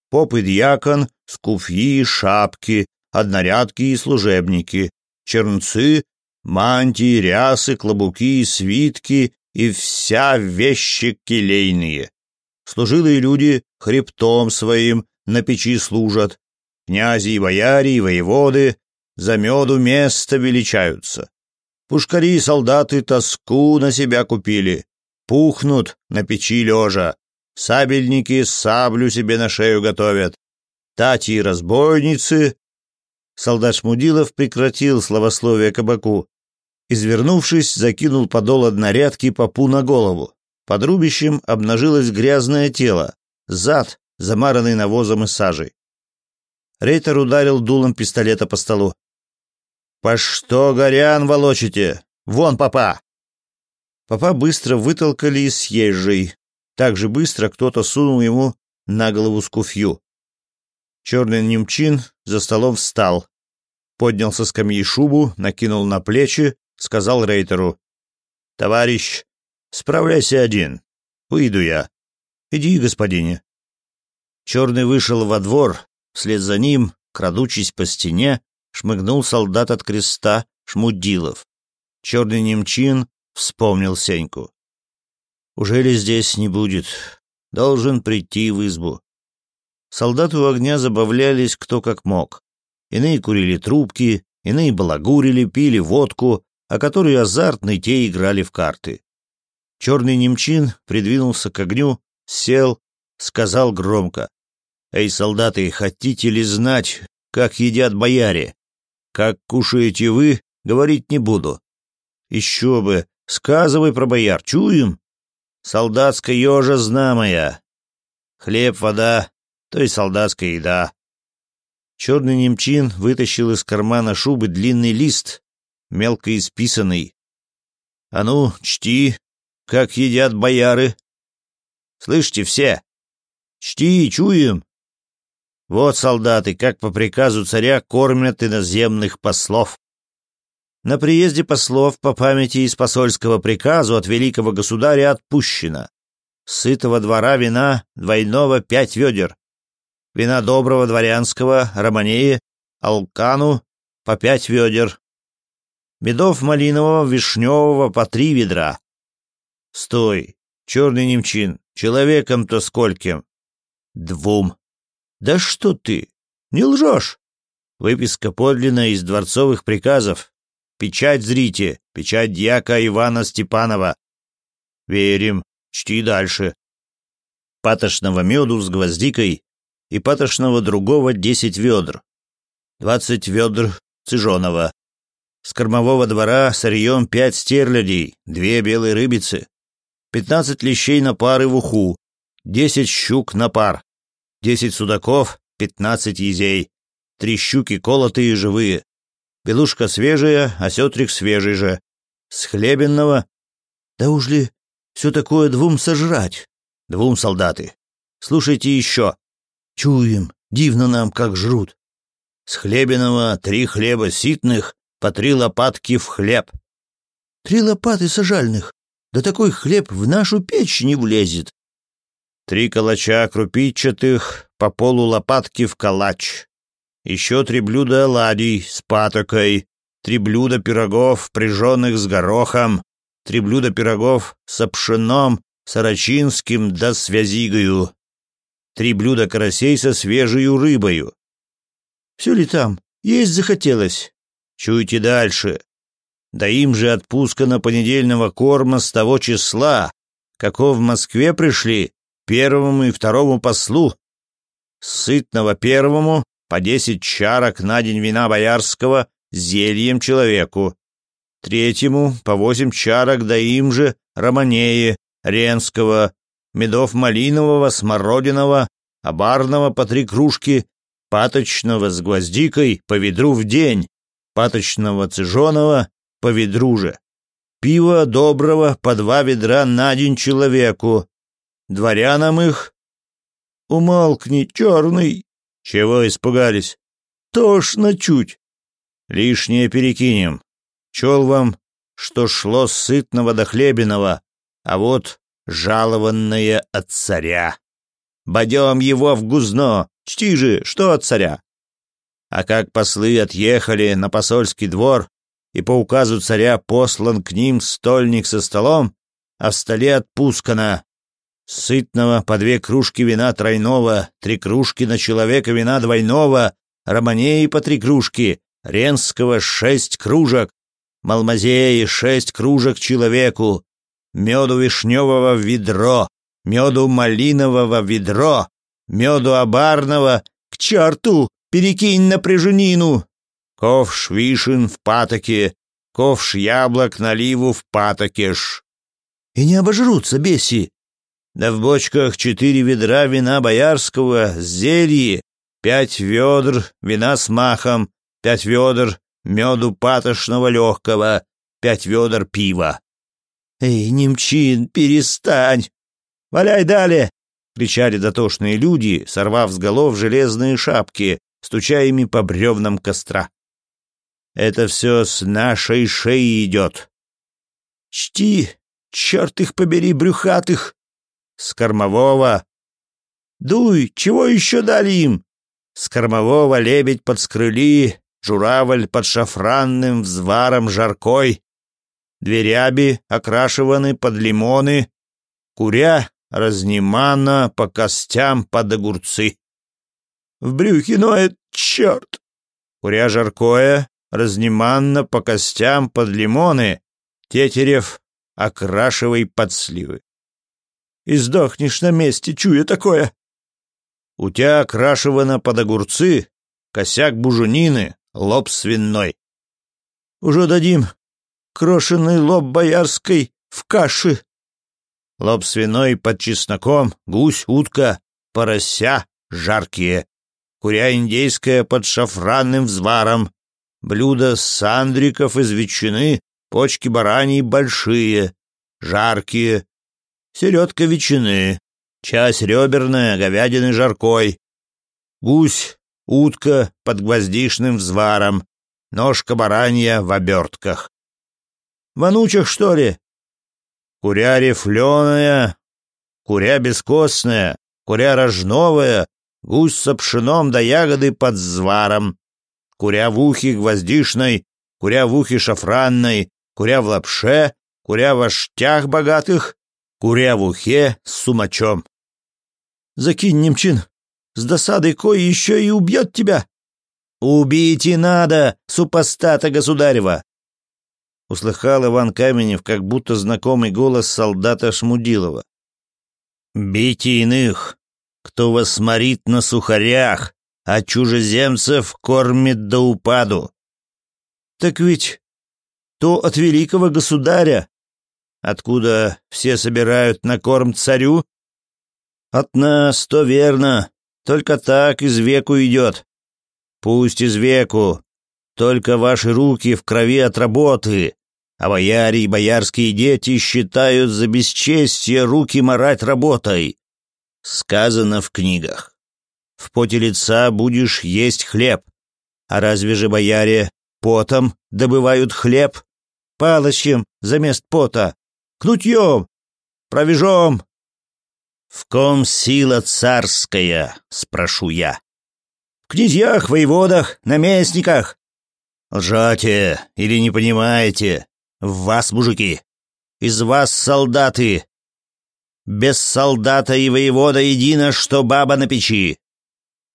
Поп и дьякон, скуфьи и шапки, однорядки и служебники, чернцы, мантии, рясы, клобуки и свитки и вся вещи келейные. Служилые люди хребтом своим на печи служат, князи и бояре и воеводы за меду место величаются. Пушкари и солдаты тоску на себя купили, пухнут на печи лежа, сабельники саблю себе на шею готовят, тати и разбойницы Солдат Шмудилов прекратил словословие кабаку. Извернувшись, закинул подол однорядки попу на голову. Под рубищем обнажилось грязное тело, зад, замаранный навозом и сажей. Рейтер ударил дулом пистолета по столу. «По что горян волочите? Вон папа!» Папа быстро вытолкали из съезжей. Так же быстро кто-то сунул ему на голову скуфью. Черный немчин за столом встал, поднял со скамьи шубу, накинул на плечи, сказал Рейтеру. «Товарищ, справляйся один. уйду я. Иди, господине». Черный вышел во двор, вслед за ним, крадучись по стене, шмыгнул солдат от креста Шмудилов. Черный немчин вспомнил Сеньку. «Уже ли здесь не будет? Должен прийти в избу. Солдаты у огня забавлялись кто как мог. Иные курили трубки, иные балагурили, пили водку, о которой азартно те играли в карты. Черный немчин придвинулся к огню, сел, сказал громко. «Эй, солдаты, хотите ли знать, как едят бояре? Как кушаете вы, говорить не буду». «Еще бы! Сказывай про бояр, чуем?» «Солдатская ежа знамая. Хлеб, вода, то есть солдатская еда. Черный немчин вытащил из кармана шубы длинный лист, мелко исписанный. «А ну, чти, как едят бояры!» «Слышите все? Чти, чуем!» Вот солдаты, как по приказу царя, кормят иноземных послов. На приезде послов по памяти из посольского приказу от великого государя отпущено. Сытого двора вина двойного пять ведер вина доброго дворянского, романеи, алкану по пять ведер, медов малинового, вишневого по три ведра. Стой, черный немчин, человеком-то скольким? Двум. Да что ты, не лжешь? Выписка подлинная из дворцовых приказов. Печать зрите, печать дьяка Ивана Степанова. Верим, чти дальше. Патошного меду с гвоздикой и патошного другого десять ведр, двадцать ведр цыженого. С кормового двора сырьем пять стерлядей, две белые рыбицы, пятнадцать лещей на пары в уху, 10 щук на пар, десять судаков, пятнадцать езей, три щуки колотые и живые, белушка свежая, осетрик свежий же, с хлебенного. Да уж ли все такое двум сожрать? Двум солдаты. Слушайте еще. Чуем, дивно нам, как жрут. С хлебиного три хлеба ситных, по три лопатки в хлеб. Три лопаты сажальных, да такой хлеб в нашу печь не влезет. Три калача крупичатых, по полу лопатки в калач. Еще три блюда оладий с патокой, три блюда пирогов, прижженных с горохом, три блюда пирогов с обшином, сорочинским да связигою, три блюда карасей со свежей рыбою. Все ли там? Есть захотелось. Чуйте дальше. Да им же отпуска на понедельного корма с того числа, каков в Москве пришли первому и второму послу. Сытного первому по десять чарок на день вина боярского зельем человеку. Третьему по восемь чарок да им же романеи Ренского медов малинового, смородинового обарного по три кружки, паточного с гвоздикой по ведру в день, паточного цыженого по ведру же. пива доброго по два ведра на один человеку. Дворянам их... Умолкни, черный. Чего испугались? Тошно чуть. Лишнее перекинем. Чел вам, что шло сытного до хлебиного, а вот жалованное от царя. Бодем его в гузно, чти же, что от царя. А как послы отъехали на посольский двор, и по указу царя послан к ним стольник со столом, а в столе отпускано сытного по две кружки вина тройного, три кружки на человека вина двойного, романеи по три кружки, ренского шесть кружек, малмазеи шесть кружек человеку, меду вишневого ведро, меду малинового ведро, меду обарного к черту, перекинь на прижинину. Ковш вишен в патоке, ковш яблок наливу в патокеш. И не обожрутся беси. Да в бочках четыре ведра вина боярского зелье, пять ведр вина с махом, пять ведр меду патошного легкого, пять ведр пива. «Эй, Немчин, перестань!» «Валяй далее!» — кричали дотошные люди, сорвав с голов железные шапки, стуча ими по бревнам костра. «Это все с нашей шеи идет!» «Чти! Черт их побери, брюхатых!» «С кормового!» «Дуй! Чего еще дали им?» «С кормового лебедь подскрыли, журавль под шафранным взваром жаркой!» дверяби окрашиваны под лимоны, куря разнимана по костям под огурцы. В брюхе ноет черт. Куря жаркое, разниманно по костям под лимоны, тетерев окрашивай под сливы. И сдохнешь на месте, чуя такое. У тебя окрашивано под огурцы, косяк буженины, лоб свиной. Уже дадим крошеный лоб боярской в каше. Лоб свиной под чесноком, гусь, утка, порося жаркие, куря индейская под шафранным взваром, блюда сандриков из ветчины, почки бараньи большие, жаркие, середка ветчины, часть реберная, говядины жаркой, гусь, утка под гвоздишным взваром, ножка баранья в обертках. Манучих, что ли?» «Куря рифленая, куря бескостная, куря рожновая, гусь со пшеном да ягоды под зваром, куря в ухе гвоздишной, куря в ухе шафранной, куря в лапше, куря во штях богатых, куря в ухе с сумачом. Закинь, немчин, с досадой кой еще и убьет тебя. Убить и надо, супостата государева, услыхал Иван Каменев как будто знакомый голос солдата Шмудилова. «Бейте иных, кто вас сморит на сухарях, а чужеземцев кормит до упаду». «Так ведь то от великого государя, откуда все собирают на корм царю?» «От нас, то верно, только так из веку идет». «Пусть из веку, только ваши руки в крови от работы, а бояре и боярские дети считают за бесчестие руки марать работой. Сказано в книгах. В поте лица будешь есть хлеб. А разве же бояре потом добывают хлеб? Палочем замест пота, кнутьем, провяжом. В ком сила царская, спрошу я? В князьях, воеводах, наместниках. Лжате или не понимаете? В вас, мужики! Из вас солдаты! Без солдата и воевода едино, что баба на печи.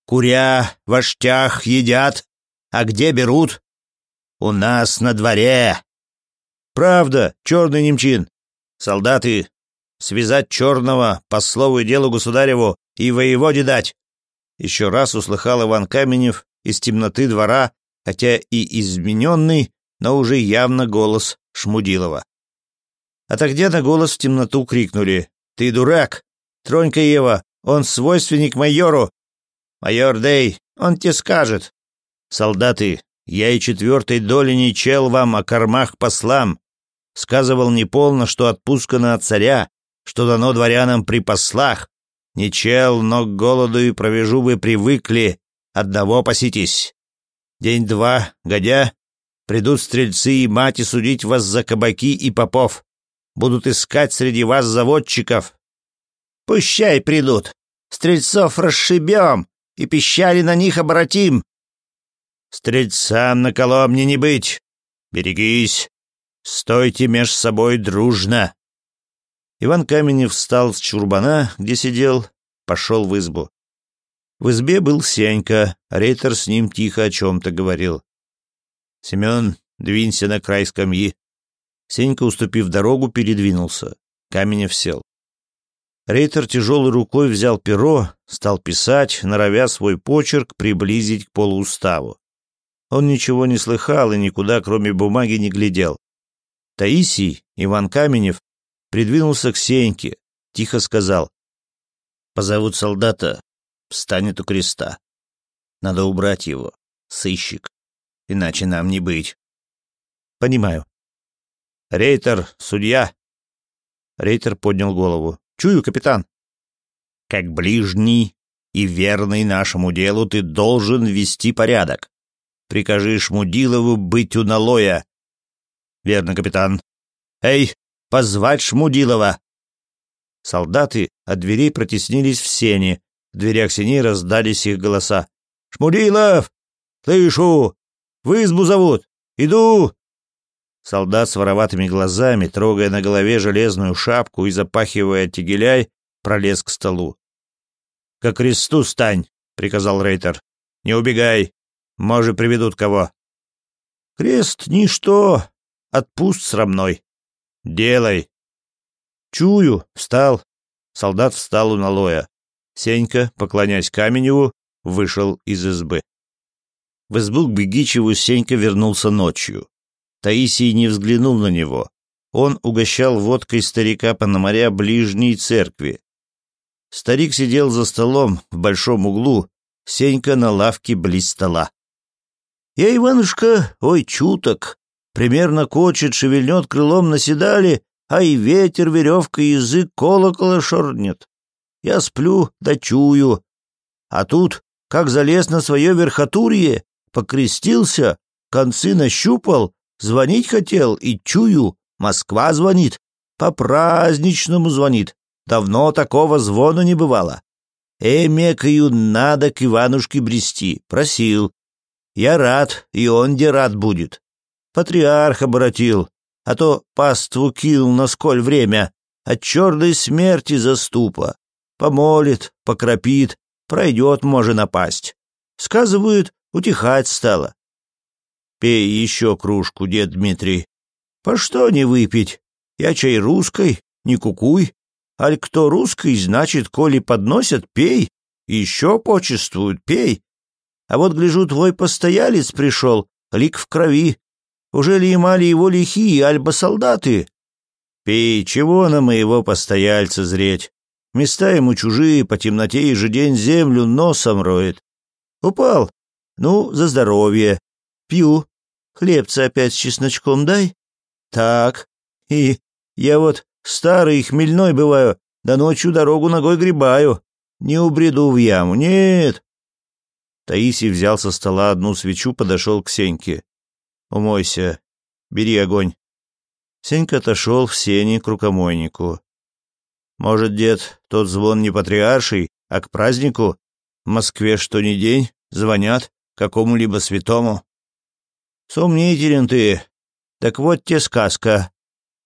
Куря, в оштях едят, а где берут? У нас на дворе. Правда, черный немчин. Солдаты, связать черного по слову и делу государеву и воеводе дать. Еще раз услыхал Иван Каменев из темноты двора, хотя и измененный, но уже явно голос Шмудилова. А Отогдя на голос в темноту крикнули «Ты дурак! Тронька Ева! Он свойственник майору! Майор Дей, он тебе скажет!» «Солдаты, я и четвертой доли не чел вам о а кормах послам!» Сказывал неполно, что отпускано от царя, что дано дворянам при послах. Не чел, но к голоду и провяжу вы привыкли, одного паситесь. День-два, годя, Придут стрельцы и мати судить вас за кабаки и попов. Будут искать среди вас заводчиков. Пущай придут. Стрельцов расшибем и пищали на них обратим. Стрельцам на Коломне не быть. Берегись. Стойте меж собой дружно. Иван Каменев встал с чурбана, где сидел, пошел в избу. В избе был Сенька, рейтер с ним тихо о чем-то говорил. Семен, двинься на край скамьи. Сенька, уступив дорогу, передвинулся. Каменев сел. Рейтер тяжелой рукой взял перо, стал писать, норовя свой почерк приблизить к полууставу. Он ничего не слыхал и никуда, кроме бумаги, не глядел. Таисий, Иван Каменев, придвинулся к Сеньке, тихо сказал. «Позовут солдата, встанет у креста. Надо убрать его, сыщик» иначе нам не быть. Понимаю. Рейтер, судья. Рейтер поднял голову. Чую, капитан. Как ближний и верный нашему делу, ты должен вести порядок. Прикажи Шмудилову быть у налоя. Верно, капитан. Эй, позвать Шмудилова. Солдаты от дверей протеснились в сени. В дверях сени раздались их голоса. «Шмудилов! Слышу! Вы бузовут! Иду!» Солдат с вороватыми глазами, трогая на голове железную шапку и запахивая тегеляй, пролез к столу. «Ко кресту стань!» — приказал Рейтер. «Не убегай! Может, приведут кого!» «Крест — ничто! Отпуст срамной!» «Делай!» «Чую! Встал!» Солдат встал у налоя. Сенька, поклонясь Каменеву, вышел из избы. В избу к Бегичеву Сенька вернулся ночью. Таисий не взглянул на него. Он угощал водкой старика Пономаря ближней церкви. Старик сидел за столом в большом углу, Сенька на лавке близ стола. «Я, Иванушка, ой, чуток!» Примерно кочет, шевельнет крылом на седале, а и ветер, веревка, язык колокола шорнет. Я сплю, да чую, А тут, как залез на свое верхотурье, Покрестился, концы нащупал, звонить хотел и чую, Москва звонит. По-праздничному звонит. Давно такого звона не бывало. Эмекаю надо к Иванушке брести, просил. Я рад, и он де рад будет. Патриарх обратил, а то паству кинул на сколь время, от черной смерти заступа. Помолит, покропит, пройдет, может напасть. Сказывают, Утихать стало. Пей еще кружку, дед Дмитрий. По что не выпить? Я чай русской, не кукуй. Аль кто русский, значит, коли подносят, пей. Еще почествуют, пей. А вот, гляжу, твой постоялец пришел, лик в крови. Уже ли имали его лихие, альба солдаты? Пей, чего на моего постояльца зреть? Места ему чужие, по темноте и же день землю носом роет. Упал, ну, за здоровье. Пью. Хлебца опять с чесночком дай. Так. И я вот старый и хмельной бываю, да ночью дорогу ногой гребаю. Не убреду в яму. Нет. Таисий взял со стола одну свечу, подошел к Сеньке. «Умойся. Бери огонь». Сенька отошел в сени к рукомойнику. «Может, дед, тот звон не патриарший, а к празднику? В Москве что ни день, звонят какому-либо святому. Сомнителен ты. Так вот те сказка.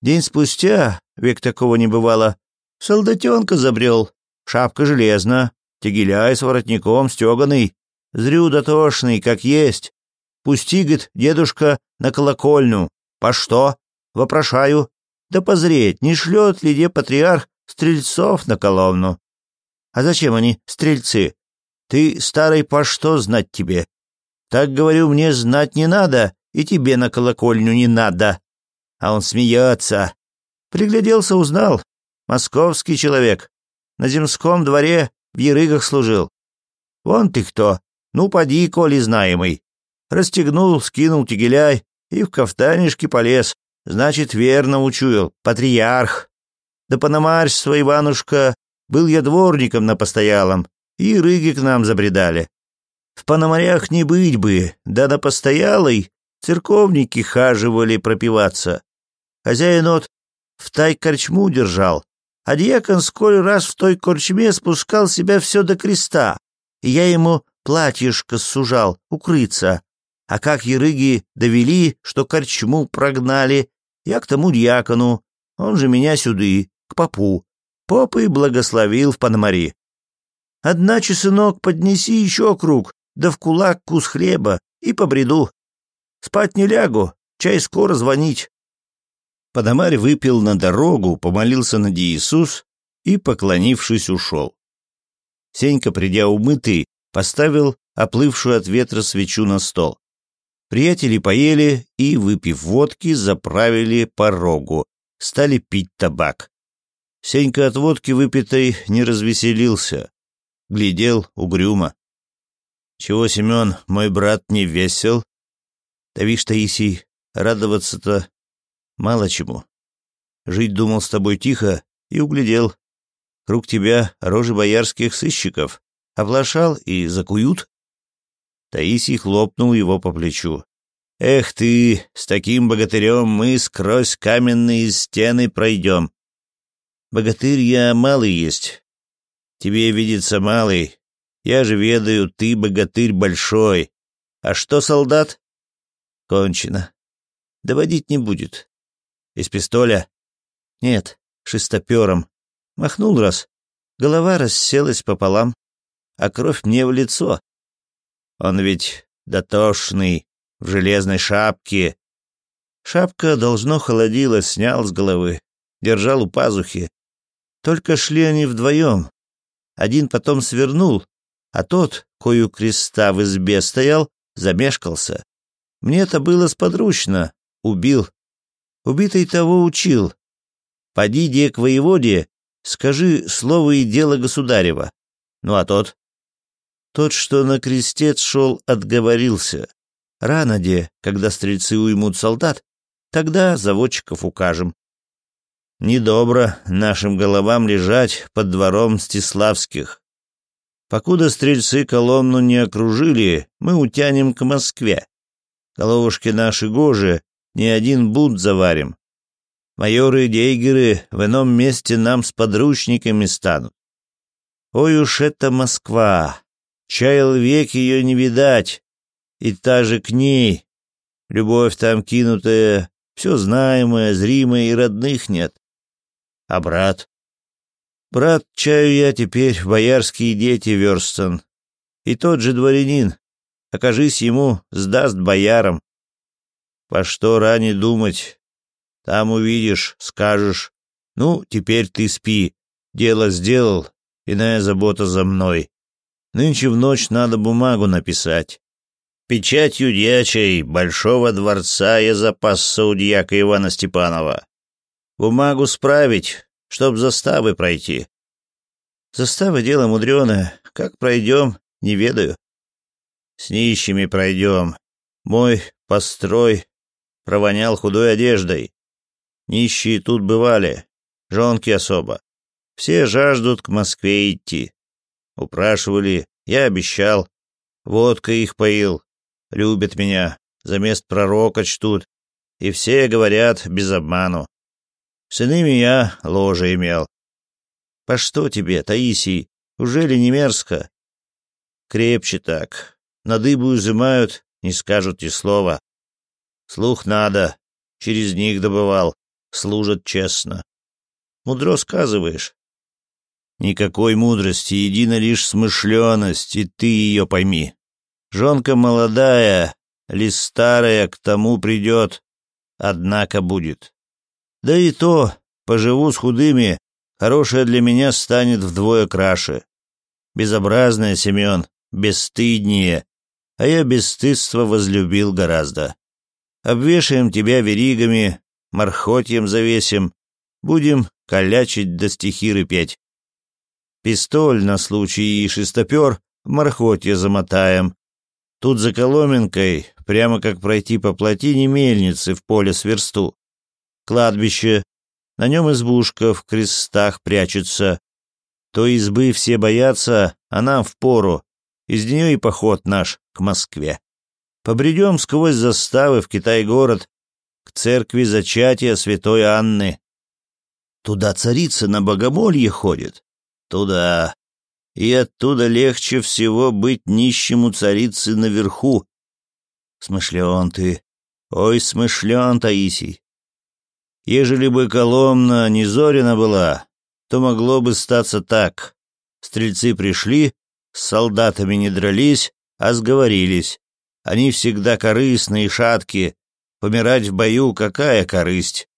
День спустя, век такого не бывало, солдатенка забрел. Шапка железна, тягеляй с воротником стеганый, зрю дотошный, как есть. Пусти, дедушка, на колокольню. По что? Вопрошаю. Да позреть, не шлет ли де патриарх стрельцов на коломну? А зачем они, стрельцы? Ты, старый, по что знать тебе? Так, говорю, мне знать не надо, и тебе на колокольню не надо. А он смеется. Пригляделся, узнал. Московский человек. На земском дворе в Ерыгах служил. Вон ты кто. Ну, поди, коли знаемый. Расстегнул, скинул тегеляй и в кафтанишке полез. Значит, верно учуял. Патриарх. Да пономарь свой Иванушка, был я дворником на постоялом, и рыги к нам забредали. В Пономарях не быть бы, да на постоялой церковники хаживали пропиваться. Хозяин от в тай корчму держал, а дьякон сколь раз в той корчме спускал себя все до креста, и я ему платьишко сужал, укрыться. А как ерыги довели, что корчму прогнали, я к тому дьякону, он же меня сюды, к попу. Поп и благословил в Пономари. Одначе, сынок, поднеси еще круг, да в кулак кус хлеба и по бреду Спать не лягу, чай скоро звонить. Подомарь выпил на дорогу, помолился на Иисус и, поклонившись, ушел. Сенька, придя умытый, поставил оплывшую от ветра свечу на стол. Приятели поели и, выпив водки, заправили порогу, стали пить табак. Сенька от водки выпитой не развеселился, глядел угрюмо. Чего, Семен, мой брат не весел? Да вишь, Таисий, радоваться-то мало чему. Жить думал с тобой тихо и углядел. Круг тебя рожи боярских сыщиков. Оплошал и закуют. Таисий хлопнул его по плечу. «Эх ты, с таким богатырем мы сквозь каменные стены пройдем. Богатырь я малый есть. Тебе видится малый, я же ведаю, ты богатырь большой. А что, солдат? Кончено. Доводить не будет. Из пистоля? Нет, шестопером. Махнул раз. Голова расселась пополам, а кровь мне в лицо. Он ведь дотошный, в железной шапке. Шапка должно холодила, снял с головы, держал у пазухи. Только шли они вдвоем. Один потом свернул, а тот, кою креста в избе стоял, замешкался. Мне это было сподручно. Убил. Убитый того учил. Поди, де к воеводе, скажи слово и дело государева. Ну а тот? Тот, что на крестец шел, отговорился. Рано де, когда стрельцы уймут солдат, тогда заводчиков укажем. Недобро нашим головам лежать под двором Стиславских. Покуда стрельцы колонну не окружили, мы утянем к Москве. Головушки наши гожи, ни один бунт заварим. Майоры и дейгеры в ином месте нам с подручниками станут. Ой уж это Москва! Чаял век ее не видать, и та же к ней. Любовь там кинутая, все знаемое, зримое и родных нет. А брат? Брат, чаю я теперь боярские дети верстан. И тот же дворянин, окажись ему, сдаст боярам. По что ране думать? Там увидишь, скажешь. Ну, теперь ты спи. Дело сделал, иная забота за мной. Нынче в ночь надо бумагу написать. Печатью дьячей Большого дворца я запас у Ивана Степанова. Бумагу справить, чтоб заставы пройти. Заставы — дело мудреное. Как пройдем, не ведаю. С нищими пройдем. Мой построй провонял худой одеждой. Нищие тут бывали, жонки особо. Все жаждут к Москве идти. Упрашивали, я обещал. Водка их поил. Любят меня, за мест пророка чтут. И все говорят без обману. С иными я ложе имел. По что тебе, Таисий, уже ли не мерзко? Крепче так. На дыбу изымают, не скажут ни слова. Слух надо. Через них добывал. Служат честно. Мудро сказываешь. Никакой мудрости, едина лишь смышленность, и ты ее пойми. Жонка молодая, ли старая к тому придет, однако будет. Да и то, поживу с худыми, хорошее для меня станет вдвое краше. Безобразное, Семен, бесстыднее, а я бесстыдство возлюбил гораздо. Обвешаем тебя веригами, мархотьем завесим, будем калячить до стихиры петь. Пистоль на случай и шестопер в мархотье замотаем. Тут за Коломенкой, прямо как пройти по плотине мельницы в поле сверсту кладбище, на нем избушка в крестах прячется. То избы все боятся, а нам впору. Из нее и поход наш к Москве. Побредем сквозь заставы в Китай-город, к церкви зачатия святой Анны. Туда царица на богомолье ходит? Туда. И оттуда легче всего быть нищему царицы наверху. Смышлен ты. Ой, смышлен, Таисий. Ежели бы Коломна не Зорина была, то могло бы статься так. Стрельцы пришли, с солдатами не дрались, а сговорились. Они всегда корыстные и шатки. Помирать в бою какая корысть?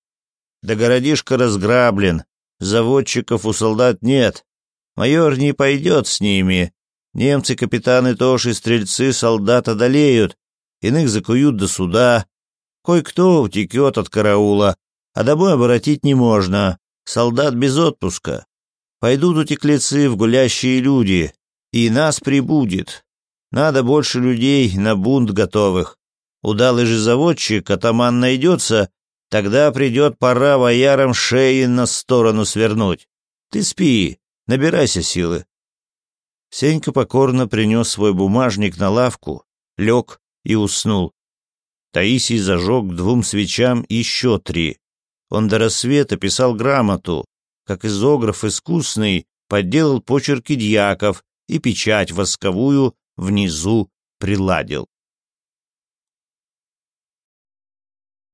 Да городишко разграблен, заводчиков у солдат нет. Майор не пойдет с ними. Немцы, капитаны Тоши, стрельцы солдат одолеют, иных закуют до суда. Кой-кто утекет от караула, а домой обратить не можно. Солдат без отпуска. Пойдут утеклецы в гулящие люди, и нас прибудет. Надо больше людей на бунт готовых. Удалый же заводчик, атаман найдется, тогда придет пора воярам шеи на сторону свернуть. Ты спи, набирайся силы. Сенька покорно принес свой бумажник на лавку, лег и уснул. Таисий зажег двум свечам еще три, он до рассвета писал грамоту, как изограф искусный подделал почерки дьяков и печать восковую внизу приладил.